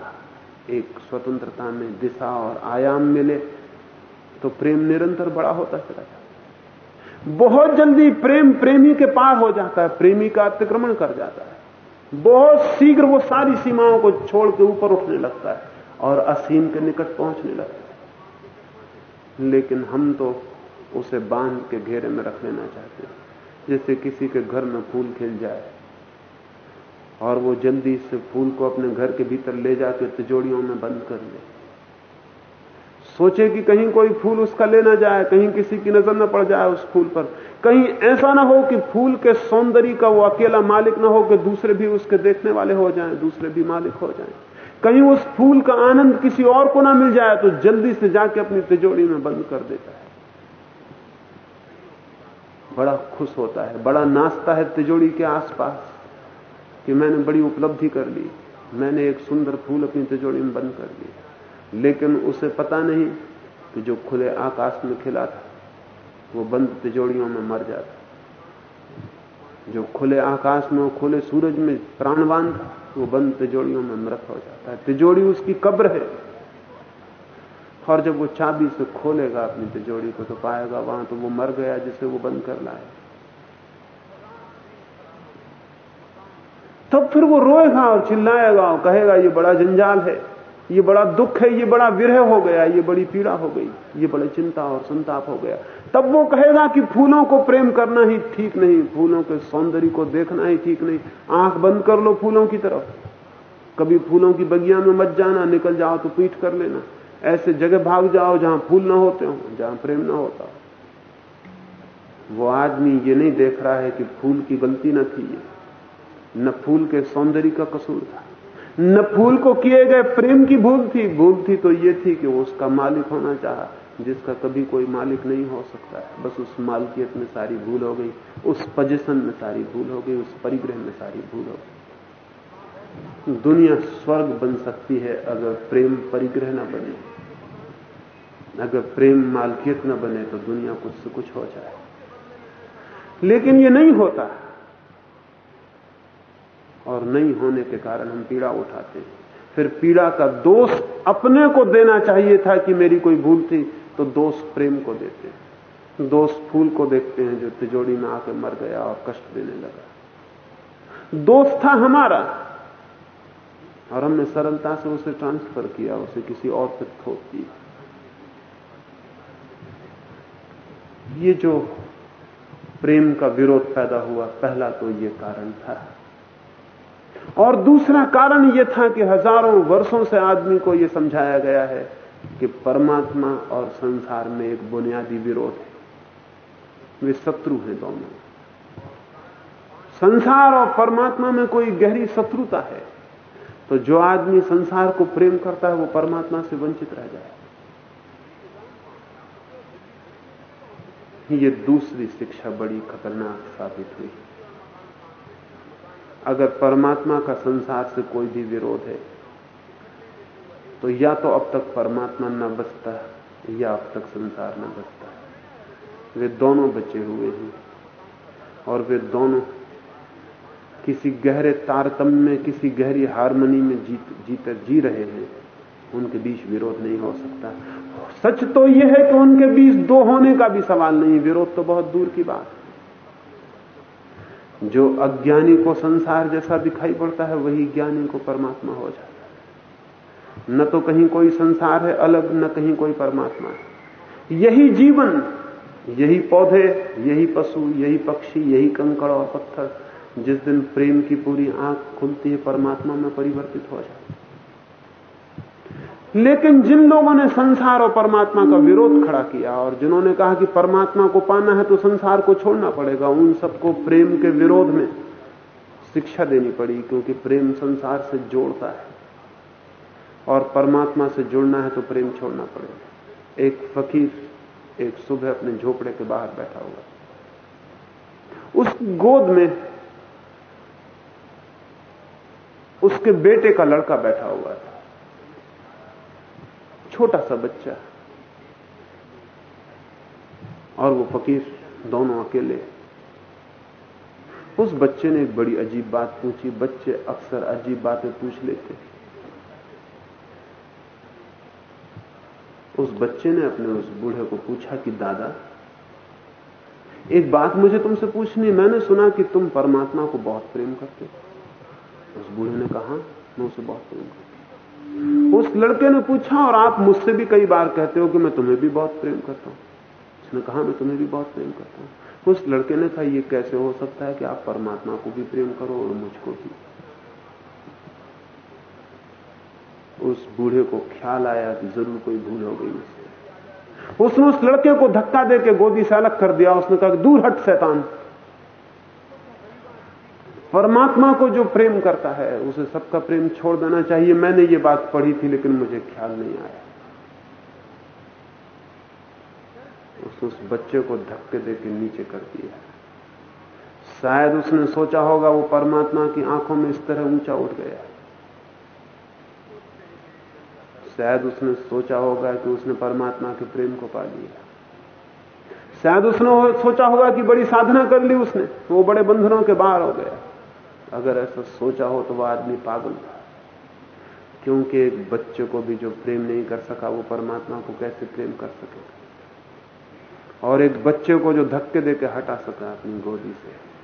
[SPEAKER 2] एक स्वतंत्रता में दिशा और आयाम मिले तो प्रेम निरंतर बड़ा होता चला जाता बहुत जल्दी प्रेम प्रेमी के पार हो जाता है, प्रेमी का अतिक्रमण कर जाता है। बहुत शीघ्र वो सारी सीमाओं को छोड़ के ऊपर उठने लगता है और असीम के निकट पहुँचने लगता है। लेकिन हम तो उसे बाँध के घेरे में रख लेना चाहते हैं जैसे किसी के घर में फूल खिल जाए और वो जल्दी से फूल को अपने घर के भीतर ले जाकर तिजोड़ियों में बंद कर ले। सोचे कि कहीं कोई फूल उसका ले ना जाए, कहीं किसी की नज़र न पड़ जाए उस फूल पर। कहीं ऐसा ना हो कि फूल के सौंदर्य का वो अकेला मालिक ना हो कि दूसरे भी उसके देखने वाले हो जाएँ, दूसरे भी मालिक हो जाएँ। कहीं उस फूल का आनंद किसी और को ना मिल जाए तो जल्दी से जाके अपनी तिजोड़ी में बंद कर देता है। बड़ा खुश होता है, बड़ा नाचता है तिजोड़ी के आसपास। कि मैंने बड़ी उपलब्धि कर ली। मैंने एक सुंदर फूल अपनी तिजोड़ी में बंद कर लिया लेकिन उसे पता नहीं कि जो खुले आकाश में खिला था, वो बंद तिजोड़ियों में मर जाता। जो खुले आकाश में खुले सूरज में प्राणवान था, वो बंद तिजोड़ियों में मृत हो जाता है। तिजोड़ी उसकी कब्र है। और जब वो चाबी से खोलेगा अपनी तिजोड़ी को तो पाएगा वहाँ तो वो मर गया जिसे वो बंद कर लाए तब फिर वो रोएगा और चिल्लाएगा और कहेगा, ये बड़ा जंजाल है, ये बड़ा दुख है, ये बड़ा विरह हो गया, ये बड़ी पीड़ा हो गई, ये बड़ी चिंता और संताप हो गया। तब वो कहेगा कि फूलों को प्रेम करना ही ठीक नहीं, फूलों के सौंदर्य को देखना ही ठीक नहीं। आँख बंद कर लो फूलों की तरफ़। कभी फूलों की बगिया में मत जाना, निकल जाओ तो पीठ कर लेना। ऐसे जगह भाग जाओ जहाँ फूल ना होते हो, जहाँ प्रेम ना होता। वो आदमी ये नहीं देख रहा है कि फूल की गलती न थी न फूल के सौंदर्य का कसूर था। न फूल को किए गए प्रेम की भूल थी। भूल थी तो ये थी कि वो उसका मालिक होना चाहा, जिसका कभी कोई मालिक नहीं हो सकता। है बस उस मालकियत में सारी भूल हो गई, उस पोजिशन में सारी भूल हो गई, उस परिग्रह में सारी भूल हो गई। दुनिया स्वर्ग बन सकती है अगर प्रेम परिग्रह न बने। अगर प्रेम मालकियत न बने तो दुनिया कुछ से कुछ हो जाए। लेकिन ये नहीं होता। और नहीं होने के कारण हम पीड़ा उठाते हैं। फिर पीड़ा का दोष अपने को देना चाहिए था कि मेरी कोई भूल थी तो दोष प्रेम को देते हैं। दोष फूल को देखते हैं जो तिजोड़ी में आकर मर गया और कष्ट देने लगा। दोष था हमारा, और हमने सरलता से उसे ट्रांसफ़र किया, उसे किसी और पर थोप दिया। ये जो प्रेम का विरोध पैदा हुआ, पहला तो ये कारण था। और दूसरा कारण यह था कि हज़ारों वर्षों से आदमी को यह समझाया गया है कि परमात्मा और संसार में एक बुनियादी विरोध है। वे शत्रु हैं दोनों। संसार और परमात्मा में कोई गहरी शत्रुता है तो जो आदमी संसार को प्रेम करता है, वो परमात्मा से वंचित रह जाए। ये दूसरी शिक्षा बड़ी खतरनाक साबित हुई। अगर परमात्मा का संसार से कोई भी विरोध है तो या तो अब तक परमात्मा न बचता या अब तक संसार न बचता वे दोनों बचे हुए हैं, और वे दोनों किसी गहरे तारतम्य में, किसी गहरी हारमोनी में जीत, जीते, जी रहे हैं। उनके बीच विरोध नहीं हो सकता। सच तो यह है कि उनके बीच दो होने का भी सवाल नहीं, विरोध तो बहुत दूर की बात है। जो अज्ञानी को संसार जैसा दिखाई पड़ता है, वही ज्ञानी को परमात्मा हो जाता है। न तो कहीं कोई संसार है अलग, न कहीं कोई परमात्मा है। यही जीवन, यही पौधे, यही पशु, यही पक्षी, यही कंकड़ और पत्थर, जिस दिन प्रेम की पूरी आँख खुलती है, परमात्मा में परिवर्तित हो जाती है। लेकिन जिन लोगों ने संसार और परमात्मा का विरोध खड़ा किया और जिन्होंने कहा कि परमात्मा को पाना है तो संसार को छोड़ना पड़ेगा, उन सबको प्रेम के विरोध में शिक्षा देनी पड़ी, क्योंकि प्रेम संसार से जोड़ता है। और परमात्मा से जुड़ना है तो प्रेम छोड़ना पड़ेगा। एक फकीर, एक सुबह अपने झोपड़े के बाहर बैठा हुआ। उस गोद में उसके बेटे का लड़का बैठा हुआ था। छोटा सा बच्चा और वो फकीर दोनों अकेले उस बच्चे ने एक बड़ी अजीब बात पूछी। बच्चे अक्सर अजीब बातें पूछ लेते उस बच्चे ने अपने उस बूढ़े को पूछा कि, दादा, एक बात मुझे तुमसे पूछनी मैंने सुना कि तुम परमात्मा को बहुत प्रेम करते उस बूढ़े ने कहा, मैं उसे बहुत प्रेम करता उस लड़के ने पूछा, और आप मुझसे भी कई बार कहते हो कि मैं तुम्हें भी बहुत प्रेम करता हूँ। उसने कहा, मैं तुम्हें भी बहुत प्रेम करता हूँ। उस लड़के ने कहा यह कैसे हो सकता है कि आप परमात्मा को भी प्रेम करो और मुझको भी? उस बूढ़े को ख्याल आया कि ज़रूर कोई भूल हो गई उसने उस लड़के को धक्का देकर गोदी से अलग कर दिया। उसने कहा दूर हट, शैतान। परमात्मा को जो प्रेम करता है, उसे सबका प्रेम छोड़ देना चाहिए। मैंने ये बात पढ़ी थी, लेकिन मुझे ख्याल नहीं आया। उसने उस बच्चे को धक्के देकर नीचे कर दिया। शायद उसने सोचा होगा, वो परमात्मा की आँखों में इस तरह ऊँचा उठ गया। शायद उसने सोचा होगा कि उसने परमात्मा के प्रेम को पा लिया। शायद उसने सोचा होगा कि बड़ी साधना कर ली उसने। वो बड़े बंधनों के बाहर हो गया। अगर ऐसा सोचा हो तो वह आदमी पागल था। क्योंकि एक बच्चे को भी जो प्रेम नहीं कर सका, वो परमात्मा को कैसे प्रेम कर सकेगा? और एक बच्चे को जो धक्के देकर हटा सका अपनी गोदी से।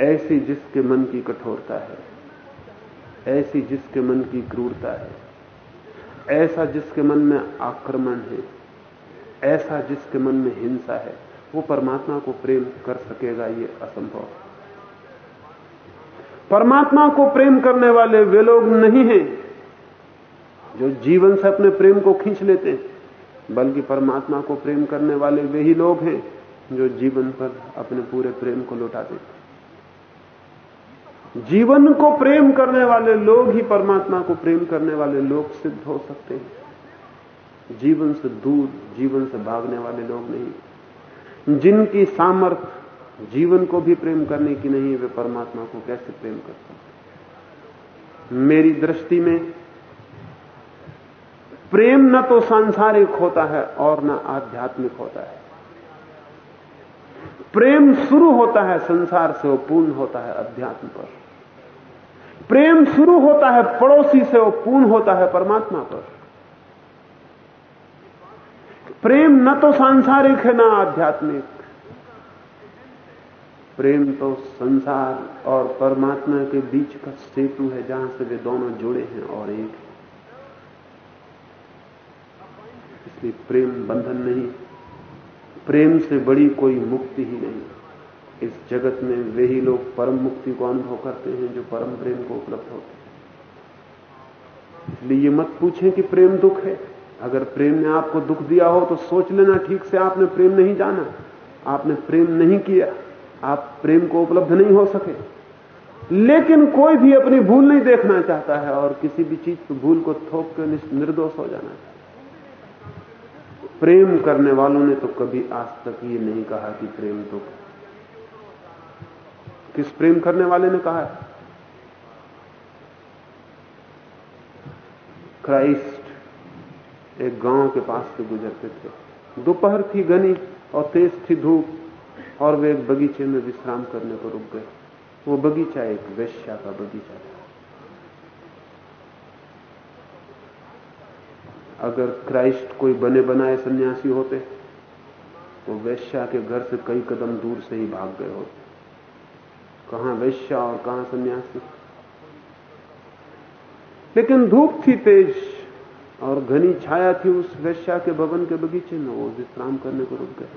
[SPEAKER 2] ऐसी जिसके मन की कठोरता है, ऐसी जिसके मन की क्रूरता है, ऐसा जिसके मन में आक्रमण है, ऐसा जिसके मन में हिंसा है वो परमात्मा को प्रेम कर सकेगा, ये असंभव। परमात्मा को प्रेम करने वाले वे लोग नहीं हैं जो जीवन से अपने प्रेम को खींच लेते हैं, बल्कि परमात्मा को प्रेम करने वाले वे ही लोग हैं जो जीवन पर अपने पूरे प्रेम को लौटा देते जीवन को प्रेम करने वाले लोग ही परमात्मा को प्रेम करने वाले लोग सिद्ध हो सकते हैं। जीवन से दूर, जीवन से भागने वाले लोग नहीं। जिनकी सामर्थ्य जीवन को भी प्रेम करने की नहीं, वे परमात्मा को कैसे प्रेम कर सकते मेरी दृष्टि में प्रेम न तो सांसारिक होता है और न आध्यात्मिक होता है। प्रेम शुरू होता है संसार से वो पूर्ण होता है अध्यात्म पर। प्रेम शुरू होता है पड़ोसी से वो पूर्ण होता है परमात्मा पर। प्रेम न तो सांसारिक है, ना आध्यात्मिक। प्रेम तो संसार और परमात्मा के बीच का सेतु है, जहाँ से वे दोनों जुड़े हैं और एक इसलिए प्रेम बंधन नहीं, प्रेम से बड़ी कोई मुक्ति ही नहीं। इस जगत में वे ही लोग परम मुक्ति को अनुभव करते हैं, जो परम प्रेम को उपलब्ध होते हैं। इसलिए ये मत पूछें कि प्रेम दुख है। अगर प्रेम ने आपको दुख दिया हो तो सोच लेना ठीक से, आपने प्रेम नहीं जाना। आपने प्रेम नहीं किया, आप प्रेम को उपलब्ध नहीं हो सके। लेकिन कोई भी अपनी भूल नहीं देखना चाहता है और किसी भी चीज़ की भूल को थोप कर निर्दोष हो जाना चाहता प्रेम करने वालों ने तो कभी आज तक ये नहीं कहा कि प्रेम है। किस प्रेम करने वाले ने कहा क्राइस्ट एक गाँव के पास से गुजरते थे। दोपहर थी घनी और तेज थी धूप और वे एक बगीचे में विश्राम करने को रुक गए। वो बगीचा एक वैश्या का बगीचा था। अगर क्राइस्ट कोई बने बनाए सन्यासी होते तो वैश्या के घर से कई कदम दूर से ही भाग गए होते। कहाँ वैश्या और कहाँ सन्यासी? लेकिन धूप थी तेज और घनी छाया थी उस वैश्या के भवन के बगीचे में, वो विश्राम करने को रुक गए।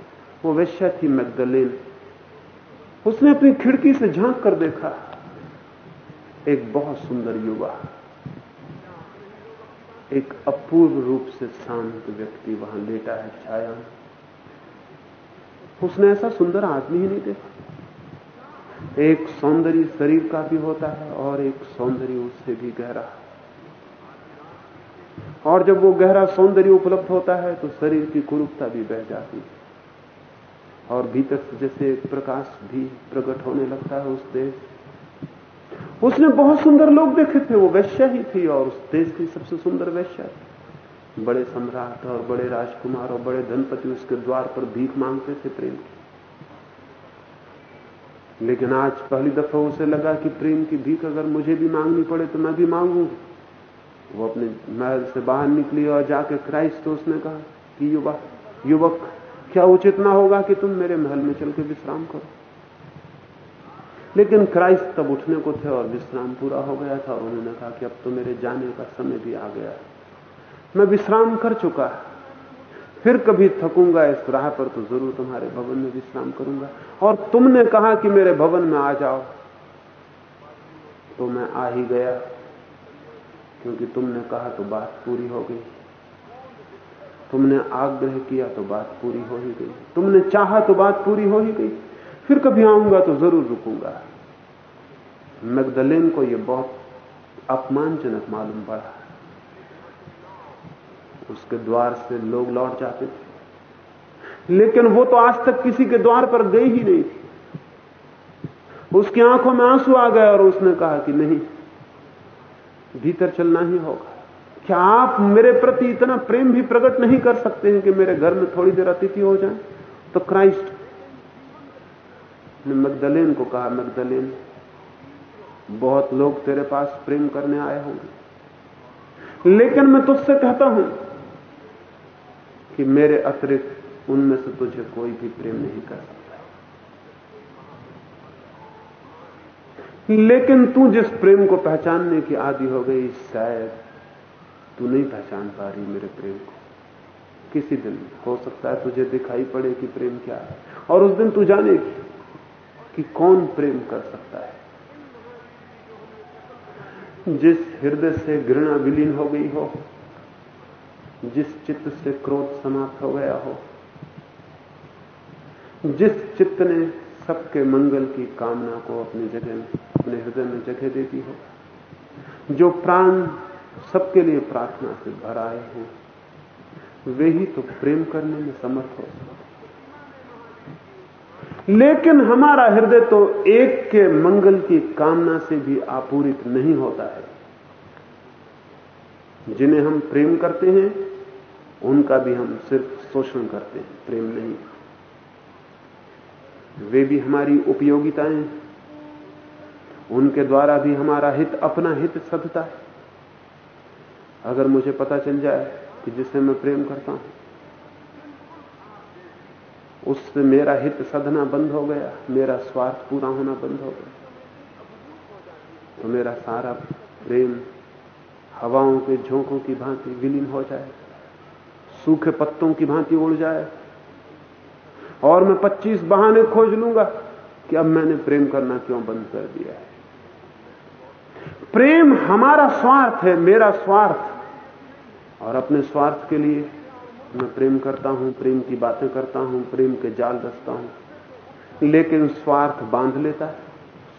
[SPEAKER 2] वो वैश्या थी मैगदलेन। उसने अपनी खिड़की से झाँक कर देखा, एक बहुत सुंदर युवा, एक अपूर्व रूप से शांत व्यक्ति वहाँ लेटा है छाया उसने ऐसा सुंदर आदमी ही नहीं देखा। एक सौंदर्य शरीर का भी होता है और एक सौंदर्य उससे भी गहरा। और जब वो गहरा सौंदर्य उपलब्ध होता है तो शरीर की कुरूपता भी बह जाती है। और भीतर से जैसे प्रकाश भी प्रकट होने लगता है उस देश उसने बहुत सुंदर लोग देखे थे, वो वैश्या ही थी, और उस देश की सबसे सुंदर वैश्या थी। बड़े सम्राट और बड़े राजकुमार और बड़े धनपति उसके द्वार पर भीख मांगते थे प्रेम की। लेकिन आज पहली दफ़ा उसे लगा कि प्रेम की भीख अगर मुझे भी मांगनी पड़े तो मैं भी मांगूँगी। वो अपने महल से बाहर निकली और जाके क्राइस्ट तो उसने कहा कि युवा युवक, क्या उचित ना होगा कि तुम मेरे महल में चल के विश्राम करो? लेकिन क्राइस्ट तब उठने को थे और विश्राम पूरा हो गया था। और उन्होंने कहा कि अब तो मेरे जाने का समय भी आ गया। है मैं विश्राम कर चुका। फिर कभी थकूँगा इस राह पर तो ज़रूर तुम्हारे भवन में विश्राम करूँगा। और तुमने कहा कि मेरे भवन में आ जाओ। तो मैं आ ही गया। क्योंकि तुमने कहा तो बात पूरी हो गई। तुमने आग्रह किया तो बात पूरी हो ही गई। तुमने चाहा तो बात पूरी हो ही गई। फिर कभी आऊँगा तो ज़रूर रुकूँगा। मैगदलेन को यह बहुत अपमानजनक मालूम पड़ा। उसके द्वार से लोग लौट जाते थे। लेकिन वो तो आज तक किसी के द्वार पर गई ही नहीं थी। उसकी आँखों में आँसू आ गए और उसने कहा कि नहीं भीतर चलना ही होगा। क्या आप मेरे प्रति इतना प्रेम भी प्रकट नहीं कर सकते हैं कि मेरे घर में थोड़ी देर अतिथि हो जाए? तो क्राइस्ट ने मगदलेन को कहा, मगदलेन, बहुत लोग तेरे पास प्रेम करने आए होंगे। लेकिन मैं तुझसे कहता हूँ कि मेरे अतिरिक्त उनमें से तुझे कोई भी प्रेम नहीं कर सकता। लेकिन तू जिस प्रेम को पहचानने की आदि हो गई, शायद तू नहीं पहचान पा रही मेरे प्रेम को। किसी दिन हो सकता है तुझे दिखाई पड़े कि प्रेम क्या है, और उस दिन तू जाने कि कौन प्रेम कर सकता है। जिस हृदय से घृणा विलीन हो गई हो, जिस चित्त से क्रोध समाप्त हो गया हो, जिस चित्त ने सबके मंगल की कामना को अपनी जगह में अपने हृदय में जगह देती हो। जो प्राण सबके लिए प्रार्थना से भर आए हो, वे ही तो प्रेम करने में समर्थ हो। लेकिन हमारा हृदय तो एक के मंगल की कामना से भी आपूरित नहीं होता है। जिन्हें हम प्रेम करते हैं, उनका भी हम सिर्फ़ शोषण करते हैं, प्रेम नहीं। वे भी हमारी उपयोगिताएँ उनके द्वारा भी हमारा हित, अपना हित सधता है। अगर मुझे पता चल जाए कि जिससे मैं प्रेम करता हूँ, उससे मेरा हित सधना बंद हो गया, मेरा स्वार्थ पूरा होना बंद हो गया तो मेरा सारा प्रेम हवाओं के झोंकों की भांति विलीन हो जाए, सूखे पत्तों की भांति उड़ जाए और मैं 25 बहाने खोज लूँगा कि अब मैंने प्रेम करना क्यों बंद कर दिया है? प्रेम हमारा स्वार्थ है, मेरा स्वार्थ। और अपने स्वार्थ के लिए मैं प्रेम करता हूँ, प्रेम की बातें करता हूँ, प्रेम के जाल रचता हूँ। लेकिन स्वार्थ बाँध लेता है,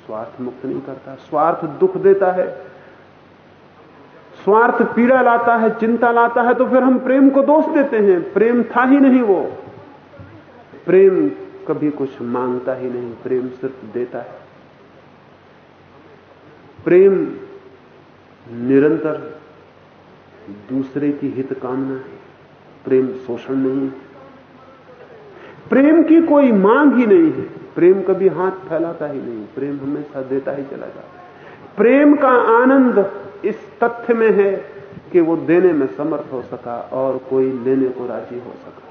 [SPEAKER 2] स्वार्थ मुक्त नहीं करता, स्वार्थ दुख देता है। स्वार्थ पीड़ा लाता है, चिंता लाता है तो फिर हम प्रेम को दोष देते हैं। प्रेम था ही नहीं वो। प्रेम कभी कुछ माँगता ही नहीं, प्रेम सिर्फ़ देता है। प्रेम निरंतर दूसरे की हित कामना है, प्रेम शोषण नहीं है। प्रेम की कोई मांग ही नहीं है, प्रेम कभी हाथ फैलाता ही नहीं, प्रेम हमेशा देता ही चला जाता है। प्रेम का आनंद इस तथ्य में है कि वो देने में समर्थ हो सका और कोई लेने को राज़ी हो सका।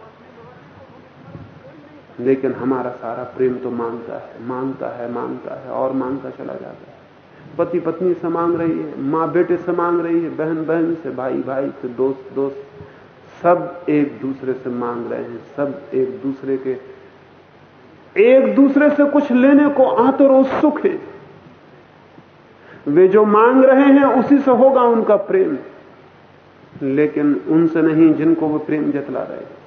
[SPEAKER 2] लेकिन हमारा सारा प्रेम तो माँगता है माँगता है माँगता है, और माँगता चला जाता है। पति पत्नी से मांग रही है माँ बेटे से मांग रही है बहन बहन से भाई भाई से दोस्त दोस्त सब एक दूसरे से मांग रहे हैं, सब एक दूसरे के, एक दूसरे से कुछ लेने को आतुर उत्सुक है। वे जो मांग रहे हैं, उसी से होगा उनका प्रेम। लेकिन उनसे नहीं, जिनको वो प्रेम जतला रहे। हैं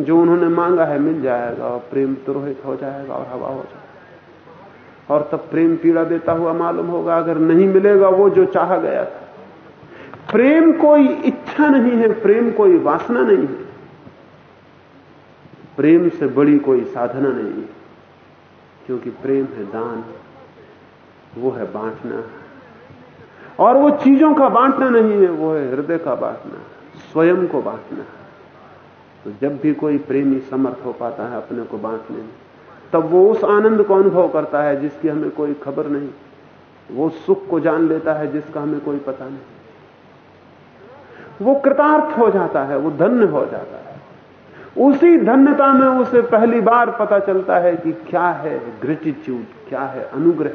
[SPEAKER 2] जो उन्होंने मांगा है, मिल जाएगा और प्रेम तुरोहित हो जाएगा और हवा हो जाएगा। और तब प्रेम पीड़ा देता हुआ मालूम होगा, अगर नहीं मिलेगा वो जो चाहा गया था। प्रेम कोई इच्छा नहीं है, प्रेम कोई वासना नहीं है। प्रेम से बड़ी कोई साधना नहीं है। क्योंकि प्रेम है दान, वो है बांटना। और वो चीज़ों का बांटना नहीं है, वो है हृदय का बांटना, स्वयं को बांटना। तो जब भी कोई प्रेमी समर्थ हो पाता है अपने को बांटने में, तब वो उस आनंद को अनुभव करता है जिसकी हमें कोई खबर नहीं। वो सुख को जान लेता है जिसका हमें कोई पता नहीं। वो कृतार्थ हो जाता है, वो धन्य हो जाता है। उसी धन्यता में उसे पहली बार पता चलता है कि क्या है ग्रेटिट्यूड क्या है अनुग्रह।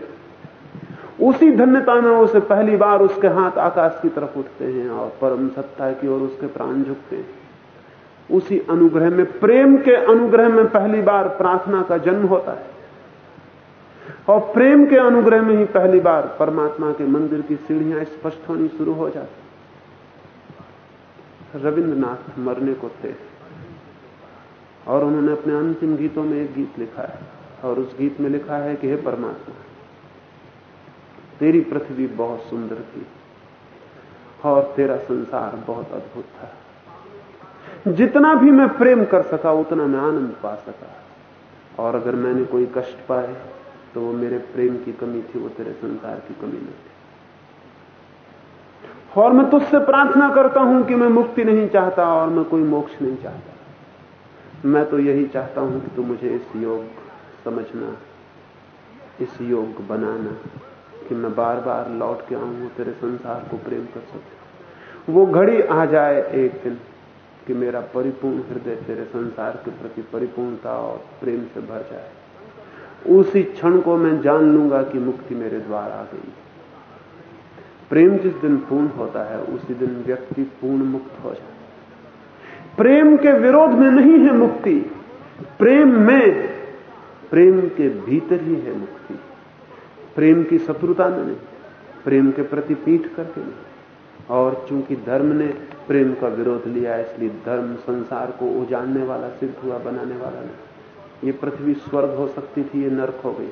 [SPEAKER 2] उसी धन्यता में उसे पहली बार उसके हाथ आकाश की तरफ़ उठते हैं और परम सत्ता की ओर उसके प्राण झुकते हैं। उसी अनुग्रह में, प्रेम के अनुग्रह में पहली बार प्रार्थना का जन्म होता है। और प्रेम के अनुग्रह में ही पहली बार परमात्मा के मंदिर की सीढ़ियाँ स्पष्ट होनी शुरू हो जाती रविंद्रनाथ मरने को थे। और उन्होंने अपने अंतिम गीतों में एक गीत लिखा है। और उस गीत में लिखा है कि हे परमात्मा, तेरी पृथ्वी बहुत सुंदर थी और तेरा संसार बहुत अद्भुत था। जितना भी मैं प्रेम कर सका, उतना मैं आनंद पा सका। और अगर मैंने कोई कष्ट पाए तो वो मेरे प्रेम की कमी थी, वो तेरे संसार की कमी नहीं थी। और मैं तुझसे प्रार्थना करता हूँ कि मैं मुक्ति नहीं चाहता और मैं कोई मोक्ष नहीं चाहता। मैं तो यही चाहता हूँ कि तू मुझे इस योग समझना, इस योग बनाना, कि मैं बार बार लौट के आऊँ तेरे संसार को प्रेम कर सकूँ। वो घड़ी आ जाए एक दिन। कि मेरा परिपूर्ण हृदय तेरे संसार के प्रति परिपूर्णता और प्रेम से भर जाए। उसी क्षण को मैं जान लूँगा कि मुक्ति मेरे द्वार आ गई। प्रेम जिस दिन पूर्ण होता है, उसी दिन व्यक्ति पूर्ण मुक्त हो जाता है। प्रेम के विरोध में नहीं है मुक्ति। प्रेम में, प्रेम के भीतर ही है मुक्ति। प्रेम की शत्रुता में नहीं, प्रेम के प्रति पीठ करके नहीं। और चूँकि धर्म ने प्रेम का विरोध लिया, इसलिए धर्म संसार को उजाड़ने वाला, सिद्ध हुआ, बनाने वाला नहीं। ये पृथ्वी स्वर्ग हो सकती थी, ये नर्क हो गई।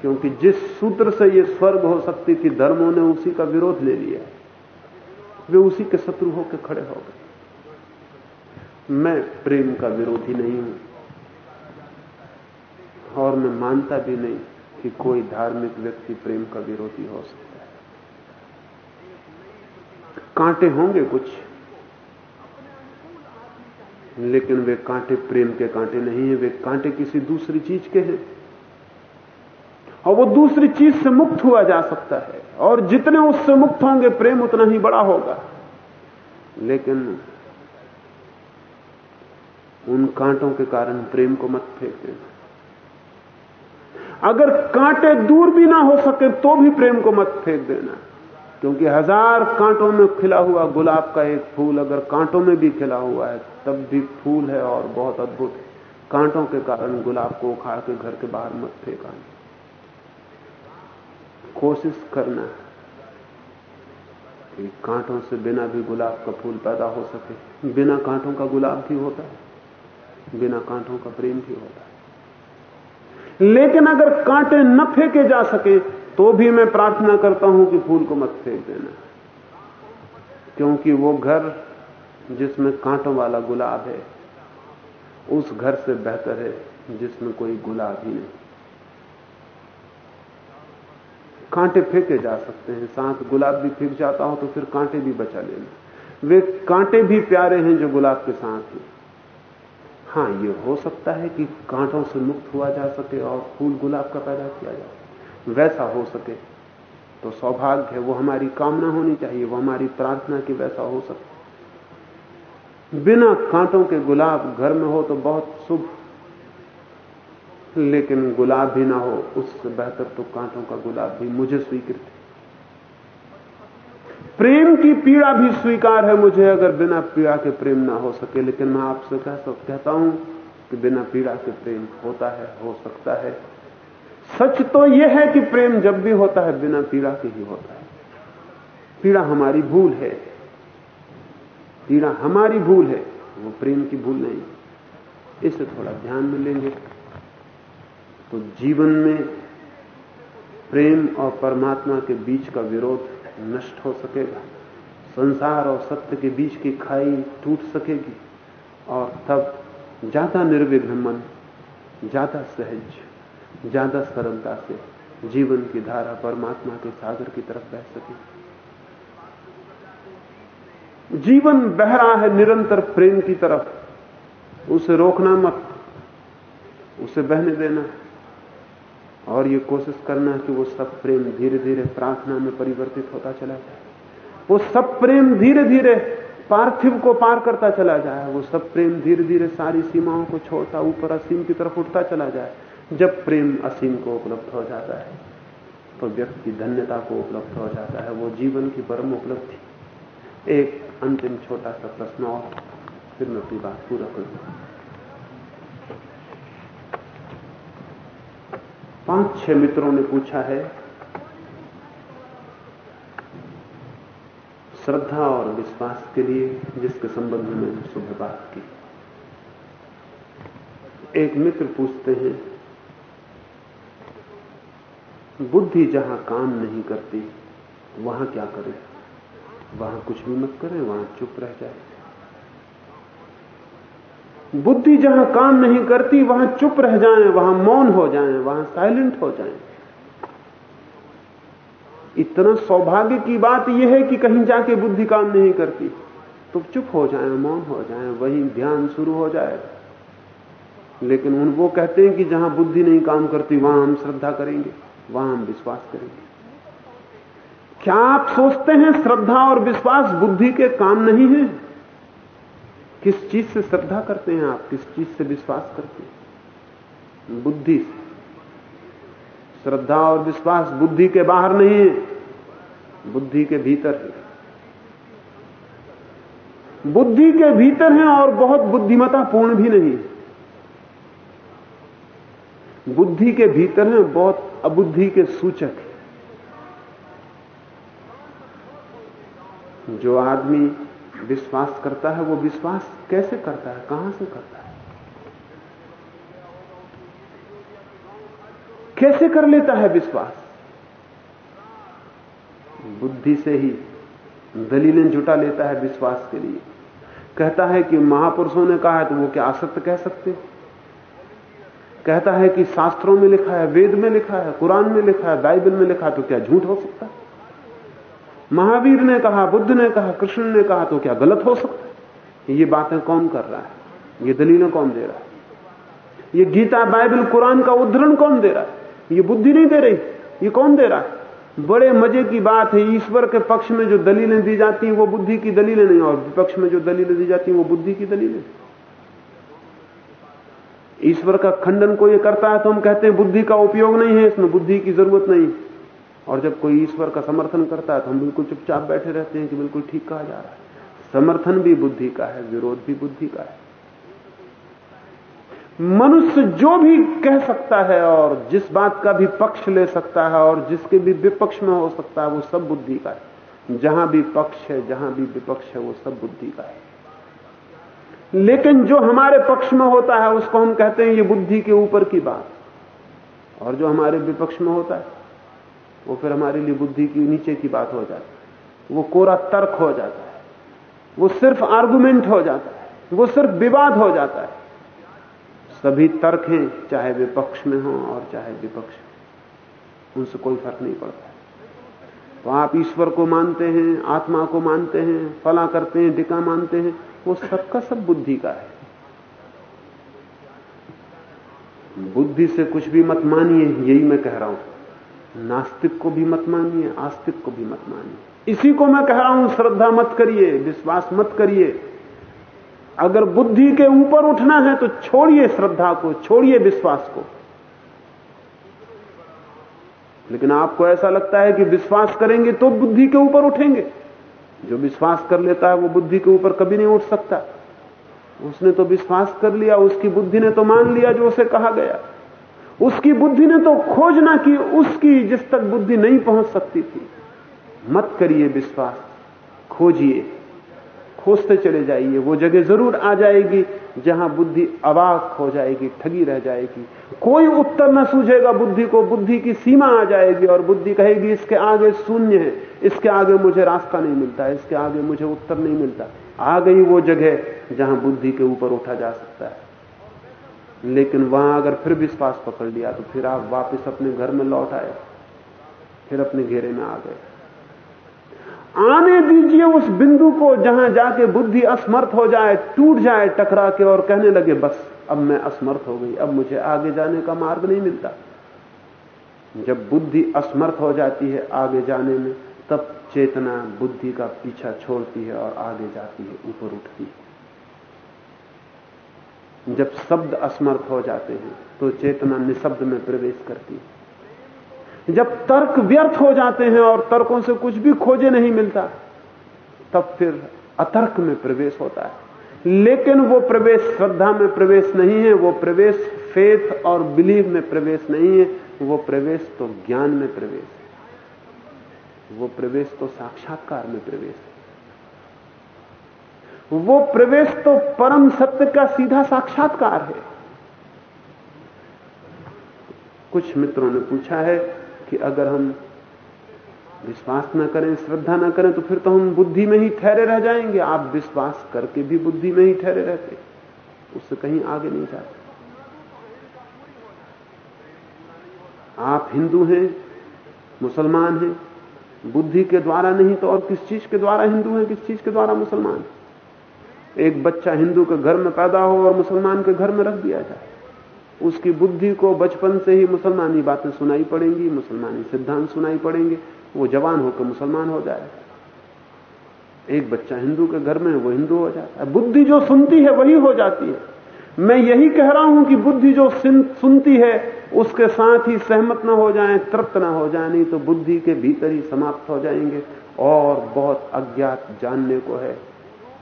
[SPEAKER 2] क्योंकि जिस सूत्र से ये स्वर्ग हो सकती थी, धर्मों ने उसी का विरोध ले लिया। वे उसी के शत्रु होकर खड़े हो गए। मैं प्रेम का विरोधी नहीं हूँ। और मैं मानता भी नहीं कि कोई धार्मिक व्यक्ति प्रेम का विरोधी हो सकता। है कांटे होंगे कुछ। लेकिन वे कांटे प्रेम के कांटे नहीं है, वे कांटे किसी दूसरी चीज़ के हैं। और वो दूसरी चीज़ से मुक्त हुआ जा सकता है। और जितने उससे मुक्त होंगे, प्रेम उतना ही बड़ा होगा। लेकिन उन कांटों के कारण प्रेम को मत फेंक देना अगर कांटे दूर भी ना हो सके तो भी प्रेम को मत फेंक देना। क्योंकि हज़ार कांटों में खिला हुआ गुलाब का एक फूल अगर कांटों में भी खिला हुआ है, तब भी फूल है और बहुत अद्भुत है। कांटों के कारण गुलाब को उखाड़ के घर के बाहर मत फेंका। कोशिश करना कि कांटों से बिना भी गुलाब का फूल पैदा हो सके। बिना कांटों का गुलाब भी होता है, बिना कांटों का प्रेम भी होता है। लेकिन अगर कांटे न फेंके जा सके तो भी मैं प्रार्थना करता हूँ कि फूल को मत फेंक देना। क्योंकि वो घर जिसमें कांटों वाला गुलाब है, उस घर से बेहतर है जिसमें कोई गुलाब ही नहीं। कांटे फेंके जा सकते हैं साथ गुलाब भी फेंक जाता हो तो फिर कांटे भी बचा लेना। वे कांटे भी प्यारे हैं जो गुलाब के साथ हैं। हाँ ये हो सकता है कि कांटों से मुक्त हुआ जा सके और फूल गुलाब का पैदा किया जा सके। वैसा हो सके। तो सौभाग्य है, वो हमारी कामना होनी चाहिए, वो हमारी प्रार्थना की वैसा हो सके। बिना कांटों के गुलाब घर में हो तो बहुत शुभ, लेकिन गुलाब भी ना हो, उससे बेहतर तो कांटों का गुलाब भी मुझे स्वीकृत है। प्रेम की पीड़ा भी स्वीकार है मुझे, अगर बिना पीड़ा के प्रेम ना हो सके। लेकिन मैं आपसे कह कहता हूँ कि बिना पीड़ा के प्रेम होता है, हो सकता है। सच तो यह है कि प्रेम जब भी होता है, बिना पीड़ा के ही होता है। पीड़ा हमारी भूल है। पीड़ा हमारी भूल है, वो प्रेम की भूल नहीं। इसे थोड़ा ध्यान में लेंगे। तो जीवन में प्रेम और परमात्मा के बीच का विरोध नष्ट हो सकेगा। संसार और सत्य के बीच की खाई टूट सकेगी। और तब ज़्यादा निर्विघ्न मन, ज़्यादा सहज ज़्यादा सरलता से जीवन की धारा परमात्मा के सागर की तरफ़ बह सके। जीवन बह रहा है निरंतर प्रेम की तरफ़। उसे रोकना मत, उसे बहने देना। और ये कोशिश करना कि वो सब प्रेम धीरे धीरे प्रार्थना में परिवर्तित होता चला जाए। वो सब प्रेम धीरे धीरे पार्थिव को पार करता चला जाए। वो सब प्रेम धीरे धीरे सारी सीमाओं को छोड़ता, ऊपर असीम की तरफ़ उठता चला जाए। जब प्रेम असीम को उपलब्ध हो जाता है तो व्यक्ति धन्यता को उपलब्ध हो जाता है, वो जीवन की परम उपलब्धि। एक अंतिम छोटा सा प्रश्न और फिर मैं अपनी बात पूरा करूँगा। पाँच छह मित्रों ने पूछा है, श्रद्धा और विश्वास के लिए जिसके संबंध में सुबह बात की। एक मित्र पूछते हैं बुद्धि जहाँ काम नहीं करती वहाँ क्या करें? वहाँ कुछ भी मत करें वहाँ चुप रह जाए। बुद्धि जहाँ काम नहीं करती वहाँ चुप रह जाएँ, वहाँ मौन हो जाएँ, वहाँ साइलेंट हो जाएँ। इतना सौभाग्य की बात यह है कि कहीं जाके बुद्धि काम नहीं करती तो चुप हो जाएँ, मौन हो जाएँ, वहीं ध्यान शुरू हो जाएगा लेकिन उन वो कहते हैं कि जहाँ बुद्धि नहीं काम करती वहाँ हम श्रद्धा करेंगे। वहाँ हम विश्वास करेंगे। क्या आप सोचते हैं श्रद्धा और विश्वास बुद्धि के काम नहीं है? किस चीज़ से श्रद्धा करते हैं आप? किस चीज़ से विश्वास करते हैं? बुद्धि से। श्रद्धा और विश्वास बुद्धि के बाहर नहीं है, बुद्धि के भीतर है। बुद्धि के भीतर है और बहुत बुद्धिमता पूर्ण भी नहीं बुद्धि के भीतर है, बहुत अबुद्धि के सूचक है। जो आदमी विश्वास करता है, वो विश्वास कैसे करता है? कहाँ से करता है? कैसे कर लेता है विश्वास? बुद्धि से ही दलीलें जुटा लेता है विश्वास के लिए। कहता है कि महापुरुषों ने कहा है तो वो क्या असत्य कह सकते कहता है कि शास्त्रों में लिखा है, वेद में लिखा है, कुरान में लिखा है, बाइबल में लिखा है तो क्या झूठ हो सकता है? महावीर ने कहा, बुद्ध ने कहा, कृष्ण ने कहा तो क्या गलत हो सकता है? ये बातें कौन कर रहा है? ये दलीलें कौन दे रहा है? ये गीता, बाइबल, कुरान का उद्धरण कौन दे रहा है? ये बुद्धि नहीं दे रही, ये कौन दे रहा है? बड़े मज़े की बात है, ईश्वर के पक्ष में जो दलीलें दी जाती हैं, वो बुद्धि की दलीलें नहीं, और विपक्ष में जो दलीलें दी जाती हैं, वो बुद्धि की दलीलें। ईश्वर का खंडन कोई करता है तो हम कहते हैं बुद्धि का उपयोग नहीं है, इसमें बुद्धि की ज़रूरत नहीं। और जब कोई ईश्वर का समर्थन करता है तो हम बिल्कुल चुपचाप बैठे रहते हैं कि बिल्कुल ठीक कहा जा रहा है। समर्थन भी बुद्धि का है, विरोध भी बुद्धि का है। मनुष्य जो भी कह सकता है और जिस बात का भी पक्ष ले सकता है और जिसके भी विपक्ष में हो सकता है, वो सब बुद्धि का है। जहाँ भी पक्ष है, जहाँ भी विपक्ष है, वो सब बुद्धि का है। लेकिन जो हमारे पक्ष में होता है, उसको हम कहते हैं ये बुद्धि के ऊपर की बात। और जो हमारे विपक्ष में होता है, वो फिर हमारे लिए बुद्धि की नीचे की बात हो जाती है। वो कोरा तर्क हो जाता है। वो सिर्फ़ आर्गुमेंट हो जाता है। वो सिर्फ़ विवाद हो जाता है। सभी तर्क हैं, चाहे वे पक्ष में हो और चाहे विपक्ष उनसे कोई फ़र्क नहीं पड़ता तो आप ईश्वर को मानते हैं, आत्मा को मानते हैं, फला करते हैं डिका मानते हैं वो सबका सब बुद्धि का है। बुद्धि से कुछ भी मत मानिए, यही मैं कह रहा हूँ। नास्तिक को भी मत मानिए, आस्तिक को भी मत मानिए। इसी को मैं कह रहा हूँ, श्रद्धा मत करिए, विश्वास मत करिए। अगर बुद्धि के ऊपर उठना है तो छोड़िए श्रद्धा को, छोड़िए विश्वास को। लेकिन आपको ऐसा लगता है कि विश्वास करेंगे तो बुद्धि के ऊपर उठेंगे। जो विश्वास कर लेता है, वो बुद्धि के ऊपर कभी नहीं उठ सकता। उसने तो विश्वास कर लिया, उसकी बुद्धि ने तो मान लिया जो उसे कहा गया। उसकी बुद्धि ने तो खोजना की, उसकी जिस तक बुद्धि नहीं पहुँच सकती थी। मत करिए विश्वास, खोजिए। खोजते चले जाइए, वो जगह ज़रूर आ जाएगी जहाँ बुद्धि अवाक हो जाएगी, ठगी रह जाएगी। कोई उत्तर न सूझेगा बुद्धि को, बुद्धि की सीमा आ जाएगी और बुद्धि कहेगी, इसके आगे शून्य है, इसके आगे मुझे रास्ता नहीं मिलता, इसके आगे मुझे उत्तर नहीं मिलता। आ गई वो जगह जहाँ बुद्धि के ऊपर उठा जा सकता है। लेकिन वहाँ अगर फिर विश्वास पकड़ लिया तो फिर आप वापस अपने घर में लौट आए, फिर अपने घेरे में आ गए। आने दीजिए उस बिंदु को जहाँ जाके बुद्धि असमर्थ हो जाए, टूट जाए, टकरा के और कहने लगे, बस, अब मैं असमर्थ हो गई, अब मुझे आगे जाने का मार्ग नहीं मिलता। जब बुद्धि असमर्थ हो जाती है आगे जाने में, तब चेतना बुद्धि का पीछा छोड़ती है और आगे जाती है, ऊपर उठती है। जब शब्द असमर्थ हो जाते हैं तो चेतना निशब्द में प्रवेश करती है। जब तर्क व्यर्थ हो जाते हैं और तर्कों से कुछ भी खोजे नहीं मिलता, तब फिर अतर्क में प्रवेश होता है। लेकिन वो प्रवेश श्रद्धा में प्रवेश नहीं है, वो प्रवेश फेथ और बिलीव में प्रवेश नहीं है, वो प्रवेश तो ज्ञान में प्रवेश है। वो प्रवेश तो साक्षात्कार में प्रवेश है। वो प्रवेश तो परम सत्य का सीधा साक्षात्कार है। कुछ मित्रों ने पूछा है कि अगर हम विश्वास न करें, श्रद्धा ना करें तो फिर तो हम बुद्धि में ही ठहरे रह जाएँगे। आप विश्वास करके भी बुद्धि में ही ठहरे रहते। उससे कहीं आगे नहीं जाते। आप हिंदू हैं, मुसलमान हैं, बुद्धि के द्वारा नहीं तो और किस चीज़ के द्वारा हिंदू हैं, किस चीज़ के द्वारा मुसलमान एक बच्चा हिंदू के घर में पैदा हो और मुसलमान के घर में रख दिया जाए। उसकी बुद्धि को बचपन से ही मुसलमानी बातें सुनाई पड़ेंगी, मुसलमानी सिद्धांत सुनाई पड़ेंगे, वो जवान होकर मुसलमान हो जाए। एक बच्चा हिंदू के घर में, वो हिंदू हो जाता है। बुद्धि जो सुनती है, वही हो जाती है। मैं यही कह रहा हूँ कि बुद्धि जो सुनती है, उसके साथ ही सहमत न हो जाए, तृप्त ना हो जाए, नहीं तो बुद्धि के भीतर ही समाप्त हो जाएँगे और बहुत अज्ञात जानने को है।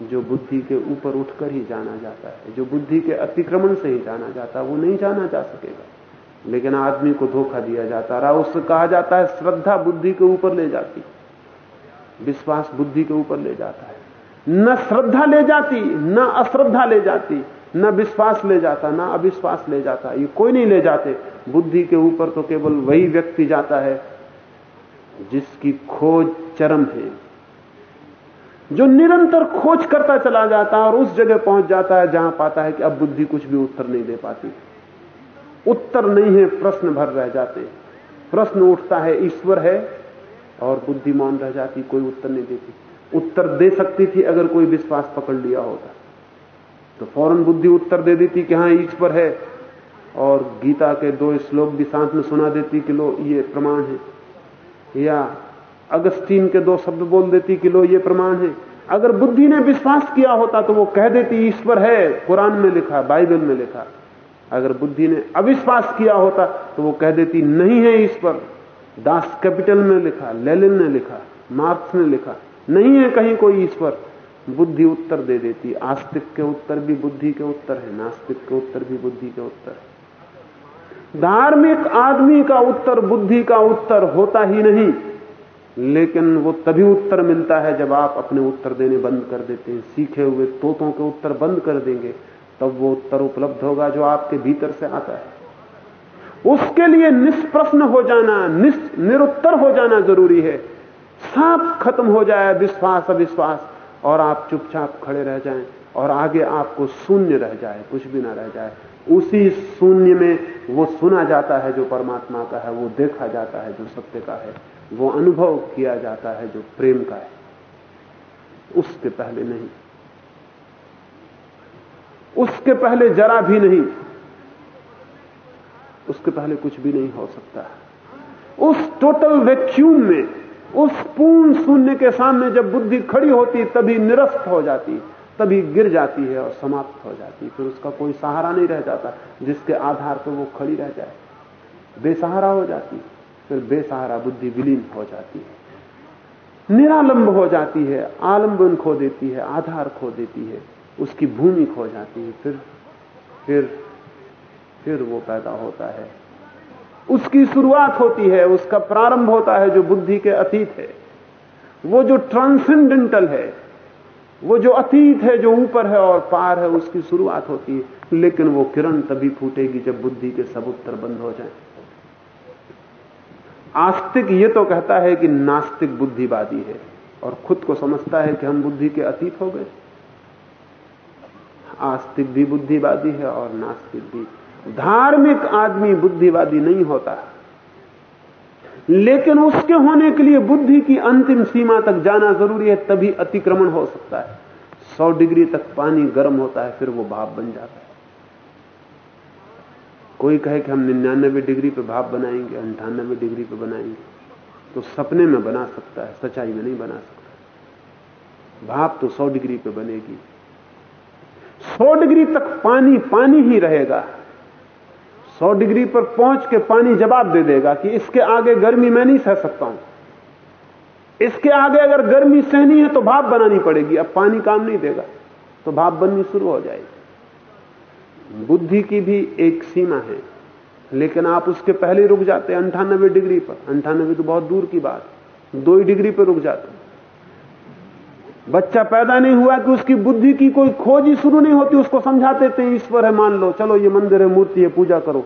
[SPEAKER 2] जो बुद्धि के ऊपर उठकर ही जाना जाता है, जो बुद्धि के अतिक्रमण से ही जाना जाता है, वो नहीं जाना जा सकेगा। लेकिन आदमी को धोखा दिया जाता रहा उससे कहा जाता है, श्रद्धा बुद्धि के ऊपर ले जाती, विश्वास बुद्धि के ऊपर ले जाता है। न श्रद्धा ले जाती, न अश्रद्धा ले जाती, न विश्वास ले जाता, न अविश्वास ले जाता, ये कोई नहीं ले जाते। बुद्धि के ऊपर तो केवल वही व्यक्ति जाता है, जिसकी खोज चरम है। जो निरंतर खोज करता चला जाता है और उस जगह पहुँच जाता है जहाँ पाता है कि अब बुद्धि कुछ भी उत्तर नहीं दे पाती। उत्तर नहीं है, प्रश्न भर रह जाते प्रश्न उठता है, ईश्वर है और बुद्धि मौन रह जाती, कोई उत्तर नहीं देती। उत्तर दे सकती थी अगर कोई विश्वास पकड़ लिया होता। तो फ़ौरन बुद्धि उत्तर दे देती कि हाँ, ईश्वर है। और गीता के दो श्लोक भी साथ में सुना देती कि लो, ये प्रमाण है। या अगस्तीन के दो शब्द बोल देती कि लो, ये प्रमाण है। अगर बुद्धि ने विश्वास किया होता तो वो कह देती, ईश्वर है, कुरान में लिखा, बाइबल में लिखा। अगर बुद्धि ने अविश्वास किया होता तो वो कह देती, नहीं है ईश्वर। दास कैपिटल में लिखा, लेलिन ने लिखा, मार्क्स ने लिखा, नहीं है कहीं कोई ईश्वर। बुद्धि उत्तर दे देती, आस्तिक के उत्तर भी बुद्धि के उत्तर है, नास्तिक के उत्तर भी बुद्धि के उत्तर है। धार्मिक आदमी का उत्तर बुद्धि का उत्तर होता ही नहीं। लेकिन वो तभी उत्तर मिलता है जब आप अपने उत्तर देने बंद कर देते हैं। सीखे हुए तोतों के उत्तर बंद कर देंगे, तब वो उत्तर उपलब्ध होगा जो आपके भीतर से आता है। उसके लिए निष्प्रश्न हो जाना निरुत्तर हो जाना ज़रूरी है। साफ़ खत्म हो जाए विश्वास, अविश्वास, और आप चुपचाप खड़े रह जाएँ, और आगे आपको शून्य रह जाए, कुछ भी ना रह जाए। उसी शून्य में वो सुना जाता है जो परमात्मा का है, वो देखा जाता है जो सत्य का है। वो अनुभव किया जाता है जो प्रेम का है। उसके पहले नहीं। उसके पहले जरा भी नहीं। उसके पहले कुछ भी नहीं हो सकता। उस टोटल वैक्यूम में, उस पूर्ण शून्य के सामने जब बुद्धि खड़ी होती, तभी निरस्त हो जाती, तभी गिर जाती है और समाप्त हो जाती फिर उसका कोई सहारा नहीं रह जाता, जिसके आधार पर वो खड़ी रह जाए। बेसहारा हो जाती। फिर बेसहारा बुद्धि विलीन हो जाती है। निरालंब हो जाती है, आलंबन खो देती है, आधार खो देती है, उसकी भूमि खो जाती है, फिर फिर फिर वो पैदा होता है। उसकी शुरुआत होती है, उसका प्रारंभ होता है जो बुद्धि के अतीत है। वो जो ट्रांसेंडेंटल है, वो जो अतीत है, जो ऊपर है और पार है, उसकी शुरुआत होती है, लेकिन वो किरण तभी फूटेगी जब बुद्धि के सब उत्तर बंद हो जाए। आस्तिक ये तो कहता है कि नास्तिक बुद्धिवादी है और खुद को समझता है कि हम बुद्धि के अतीत हो गए। आस्तिक भी बुद्धिवादी है और नास्तिक भी। धार्मिक आदमी बुद्धिवादी नहीं होता। लेकिन उसके होने के लिए बुद्धि की अंतिम सीमा तक जाना ज़रूरी है, तभी अतिक्रमण हो सकता है। सौ डिग्री तक पानी गर्म होता है, फिर वो भाप बन जाता है। कोई कहे कि हम निन्यानबे डिग्री पे भाप बनाएँगे, अंठानबे डिग्री पे बनाएँगे तो सपने में बना सकता है, सच्चाई में नहीं बना सकता भाप तो सौ डिग्री पे बनेगी। सौ डिग्री तक पानी पानी ही रहेगा। सौ डिग्री पर पहुँच के पानी जवाब दे देगा कि इसके आगे गर्मी मैं नहीं सह सकता हूँ। इसके आगे अगर गर्मी सहनी है तो भाप बनानी पड़ेगी, अब पानी काम नहीं देगा तो भाप बननी शुरू हो जाएगी। बुद्धि की भी एक सीमा है। लेकिन आप उसके पहले रुक जाते हैं, अंठानबे डिग्री पर। अंठानबे तो बहुत दूर की बात दो ही डिग्री पर रुक जाते बच्चा पैदा नहीं हुआ कि उसकी बुद्धि की कोई खोज ही शुरू नहीं होती, उसको समझाते थे, ईश्वर है, मान लो, चलो ये मंदिर है, मूर्ति है, पूजा करो।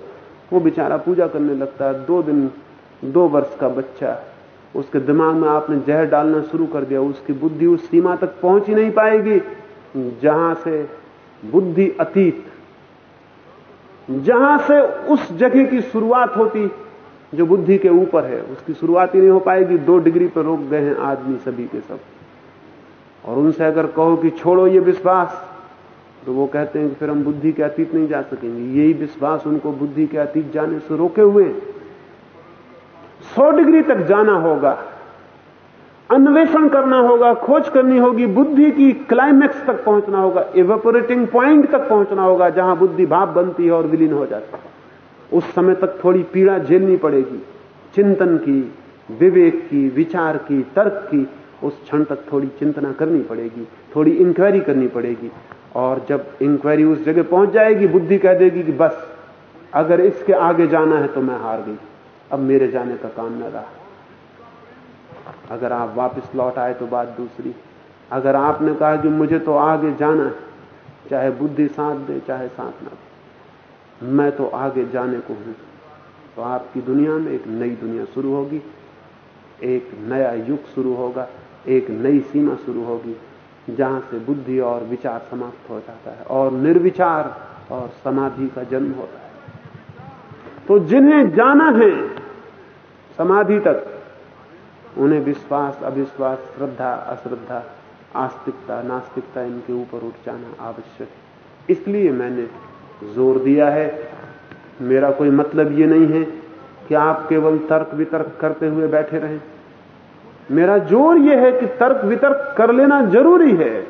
[SPEAKER 2] वो बेचारा पूजा करने लगता है। दो दिन, दो वर्ष का बच्चा उसके दिमाग में आपने जहर डालना शुरू कर दिया। उसकी बुद्धि उस सीमा तक पहुँच ही नहीं पाएगी, जहाँ से बुद्धि अतीत जहाँ से उस जगह की शुरुआत होती, जो बुद्धि के ऊपर है, उसकी शुरुआत ही नहीं हो पाएगी। दो डिग्री पर रोक गए हैं आदमी सभी के सब। और उनसे अगर कहो कि छोड़ो ये विश्वास तो वो कहते हैं कि फिर हम बुद्धि के अतीत नहीं जा सकेंगे। यही विश्वास उनको बुद्धि के अतीत जाने से रोके हुए सौ डिग्री तक जाना होगा। अन्वेषण करना होगा, खोज करनी होगी, बुद्धि की क्लाइमैक्स तक पहुँचना होगा इवेपोरेटिंग पॉइंट तक पहुँचना होगा, जहाँ बुद्धि भाप बनती है और विलीन हो जाती है। उस समय तक थोड़ी पीड़ा झेलनी पड़ेगी। चिंतन की, विवेक की, विचार की, तर्क की, उस क्षण तक थोड़ी चिंतना करनी पड़ेगी, थोड़ी इंक्वायरी करनी पड़ेगी। और जब इंक्वायरी उस जगह पहुँच जाएगी, बुद्धि कह देगी कि बस, अगर इसके आगे जाना है तो मैं हार गई। अब मेरे जाने का काम न रहा। अगर आप वापस लौट आए तो बात दूसरी। अगर आपने कहा कि मुझे तो आगे जाना है, चाहे बुद्धि साथ दे, चाहे साथ ना दे, मैं तो आगे जाने को हूँ। तो आपकी दुनिया में एक नई दुनिया शुरू होगी, एक नया युग शुरू होगा, एक नई सीमा शुरू होगी, जहाँ से बुद्धि और विचार समाप्त हो जाता है, और निर्विचार और समाधि का जन्म होता है। तो जिन्हें जाना है, समाधि तक उन्हें विश्वास, अविश्वास, श्रद्धा, अश्रद्धा, आस्तिकता, नास्तिकता इनके ऊपर उठ जाना आवश्यक है। इसलिए मैंने ज़ोर दिया है। मेरा कोई मतलब ये नहीं है कि आप केवल तर्क वितर्क करते हुए बैठे रहें। मेरा ज़ोर यह है कि तर्क वितर्क कर लेना ज़रूरी है,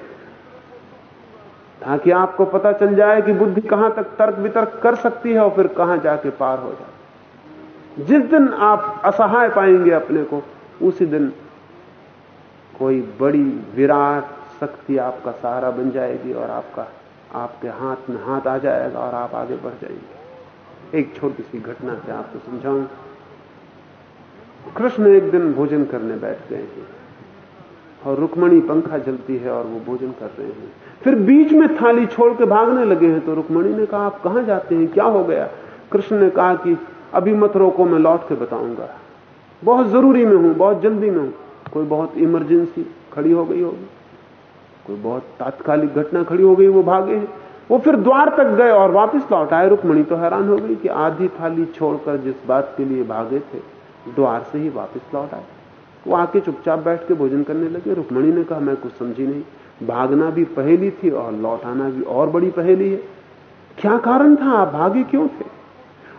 [SPEAKER 2] ताकि आपको पता चल जाए कि बुद्धि कहाँ तक तर्क वितर्क कर सकती है और फिर कहाँ जाके पार हो जाए। जिस दिन आप असहाय पाएँगे अपने को उसी दिन कोई बड़ी विराट शक्ति आपका सहारा बन जाएगी और आपका, आपके हाथ में हाथ आ जाएगा और आप आगे बढ़ जाएँगे। एक छोटी सी घटना से आपको समझाऊं। कृष्ण एक दिन भोजन करने बैठ गए हैं और रुक्मणी पंखा जलती है और वो भोजन कर रहे हैं। फिर बीच में थाली छोड़ के भागने लगे हैं तो रुक्मणी ने कहा, आप कहाँ जाते हैं? क्या हो गया? कृष्ण ने कहा कि, अभी मत रोको, मैं लौट के बताऊँगा। बहुत ज़रूरी में हूँ, बहुत जल्दी में हूँ। कोई बहुत इमरजेंसी खड़ी हो गई होगी। कोई बहुत तात्कालिक घटना खड़ी हो गई, वो भागे हैं। वो फिर द्वार तक गए और वापस लौट आए। रुक्मणी तो हैरान हो गई कि आधी थाली छोड़कर जिस बात के लिए भागे थे, द्वार से ही वापस लौट आए। वो आके चुपचाप बैठ के भोजन करने लगे। रुक्मणी ने कहा, मैं कुछ समझी नहीं। भागना भी पहेली थी और लौटाना भी और बड़ी पहेली है। क्या कारण था? आप भागे क्यों थे?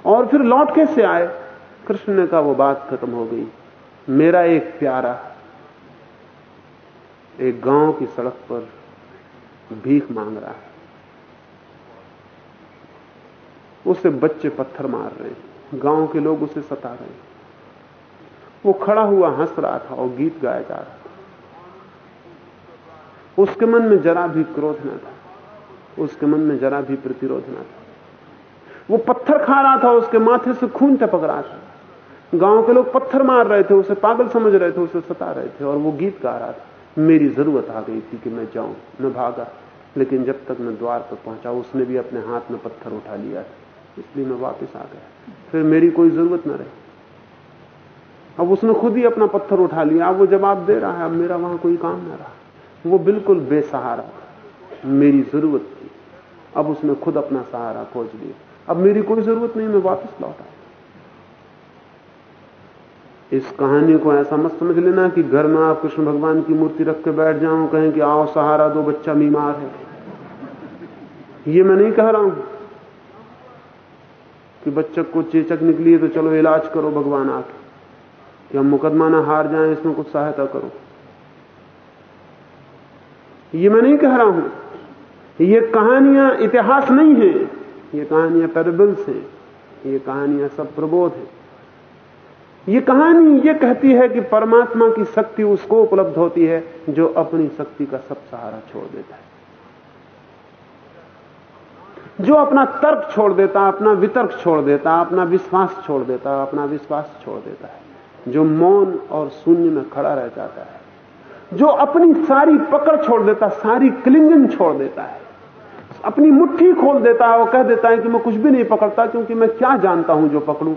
[SPEAKER 2] और फिर लौट कैसे आए? कृष्ण ने कहा वो बात खत्म हो गई। मेरा एक प्यारा एक गाँव की सड़क पर भीख मांग रहा है। उसे बच्चे पत्थर मार रहे हैं। गाँव के लोग उसे सता रहे हैं। वो खड़ा हुआ हंस रहा था और गीत गाया जा रहा था। उसके मन में जरा भी क्रोध न था। उसके मन में जरा भी प्रतिरोध न था। वो पत्थर खा रहा था, उसके माथे से खून टपक रहा था। गाँव के लोग पत्थर मार रहे थे, उसे पागल समझ रहे थे, उसे सता रहे थे, और वो गीत गा रहा था, मेरी ज़रूरत आ गई थी कि मैं जाऊँ मैं भागा, लेकिन जब तक मैं द्वार पर पहुँचा, उसने भी अपने हाथ में पत्थर उठा लिया इसलिए मैं वापस आ गया। फिर मेरी कोई ज़रूरत न रही। अब उसने खुद ही अपना पत्थर उठा लिया, अब वो जवाब दे रहा है, अब मेरा वहाँ कोई काम ना रहा। वो बिल्कुल बेसहारा मेरी ज़रूरत थी। अब उसने खुद अपना सहारा खोज लिया, अब मेरी कोई ज़रूरत नहीं, मैं वापस लौटा इस कहानी को ऐसा मत समझ लेना कि घर में आप कृष्ण भगवान की मूर्ति रख के बैठ जाओ कहें कि आओ सहारा दो, बच्चा बीमार है। ये मैं नहीं कह रहा हूँ कि बच्चे को चेचक निकली है तो चलो इलाज करो भगवान आके। कि हम मुकदमा ना हार जाएँ, इसमें कुछ सहायता करो। ये मैं नहीं कह रहा हूँ। ये कहानियाँ इतिहास नहीं है, ये कहानियाँ पेरेबल्स हैं, ये कहानियाँ सब प्रबोध है। ये कहानी ये कहती है कि परमात्मा की शक्ति उसको उपलब्ध होती है, जो अपनी शक्ति का सब सहारा छोड़ देता है। जो अपना तर्क छोड़ देता, अपना वितर्क छोड़ देता, अपना विश्वास छोड़ देता, अपना विश्वास छोड़ देता है, जो मौन और शून्य में खड़ा रह जाता है, जो अपनी सारी पकड़ छोड़ देता, सारी क्लिंगन छोड़ देता है, अपनी मुट्ठी खोल देता है और कह देता है कि मैं कुछ भी नहीं पकड़ता, क्योंकि मैं क्या जानता हूँ जो पकड़ू।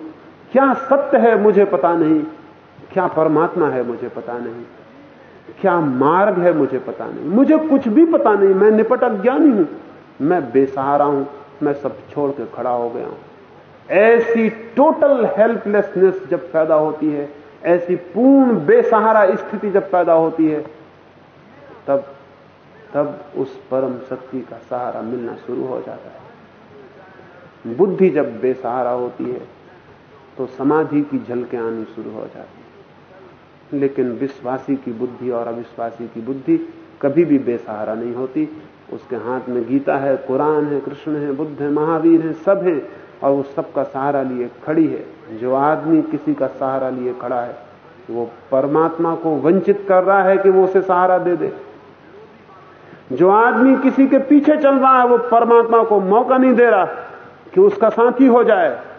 [SPEAKER 2] क्या सत्य है मुझे पता नहीं? क्या परमात्मा है मुझे पता नहीं? क्या मार्ग है मुझे पता नहीं? मुझे कुछ भी पता नहीं। मैं निपट अज्ञानी हूँ। मैं बेसहारा हूँ। मैं सब छोड़ के खड़ा हो गया हूँ। ऐसी टोटल हेल्पलेसनेस जब पैदा होती है, ऐसी पूर्ण बेसहारा स्थिति जब पैदा होती है, तब तब उस परम शक्ति का सहारा मिलना शुरू हो जाता है। बुद्धि जब बेसहारा होती है तो समाधि की झलकें आनी शुरू हो जाती लेकिन विश्वासी की बुद्धि और अविश्वासी की बुद्धि कभी भी बेसहारा नहीं होती। उसके हाथ में गीता है, कुरान है, कृष्ण है, बुद्ध है, महावीर है, सब है और वो सबका सहारा लिए खड़ी है। जो आदमी किसी का सहारा लिए खड़ा है, वो परमात्मा को वंचित कर रहा है कि वो उसे सहारा दे दे। जो आदमी किसी के पीछे चल रहा है, वो परमात्मा को मौका नहीं दे रहा कि उसका साथी हो जाए।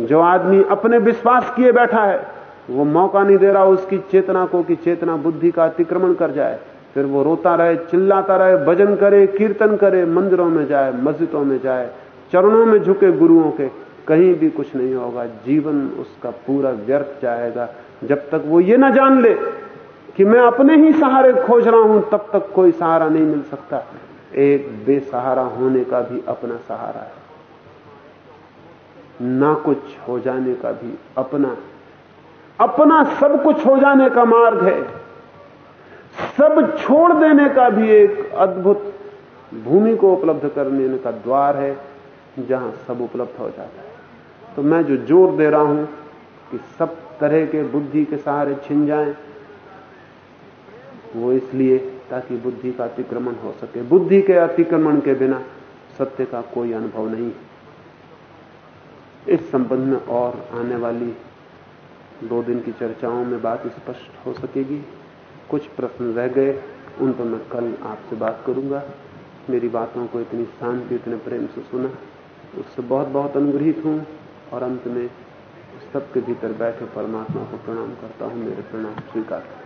[SPEAKER 2] जो आदमी अपने विश्वास किए बैठा है, वो मौका नहीं दे रहा उसकी चेतना को कि चेतना बुद्धि का अतिक्रमण कर जाए। फिर वो रोता रहे, चिल्लाता रहे, भजन करे, कीर्तन करे, मंदिरों में जाए, मस्जिदों में जाए, चरणों में झुके गुरुओं के, कहीं भी कुछ नहीं होगा। जीवन उसका पूरा व्यर्थ जाएगा। जब तक वो ये ना जान ले कि मैं अपने ही सहारे खोज रहा हूँ, तब तक कोई सहारा नहीं मिल सकता। एक बेसहारा होने का भी अपना सहारा है। ना कुछ हो जाने का भी अपना। अपना सब कुछ हो जाने का मार्ग है। सब छोड़ देने का भी एक अद्भुत भूमि को उपलब्ध करने का द्वार है, जहाँ सब उपलब्ध हो जाता है। तो मैं जो ज़ोर दे रहा हूँ कि सब तरह के बुद्धि के सहारे छिन जाएँ, वो इसलिए ताकि बुद्धि का अतिक्रमण हो सके। बुद्धि के अतिक्रमण के बिना सत्य का कोई अनुभव नहीं इस संबंध में और आने वाली दो दिन की चर्चाओं में बात स्पष्ट हो सकेगी। कुछ प्रश्न रह गए, उन पर मैं कल आपसे बात करूँगा। मेरी बातों को इतनी शांति, इतने प्रेम से सुना। उससे बहुत बहुत अनुग्रहित हूँ और अंत में सबके भीतर बैठे परमात्मा को प्रणाम करता हूँ। मेरे प्रणाम, स्वीकार।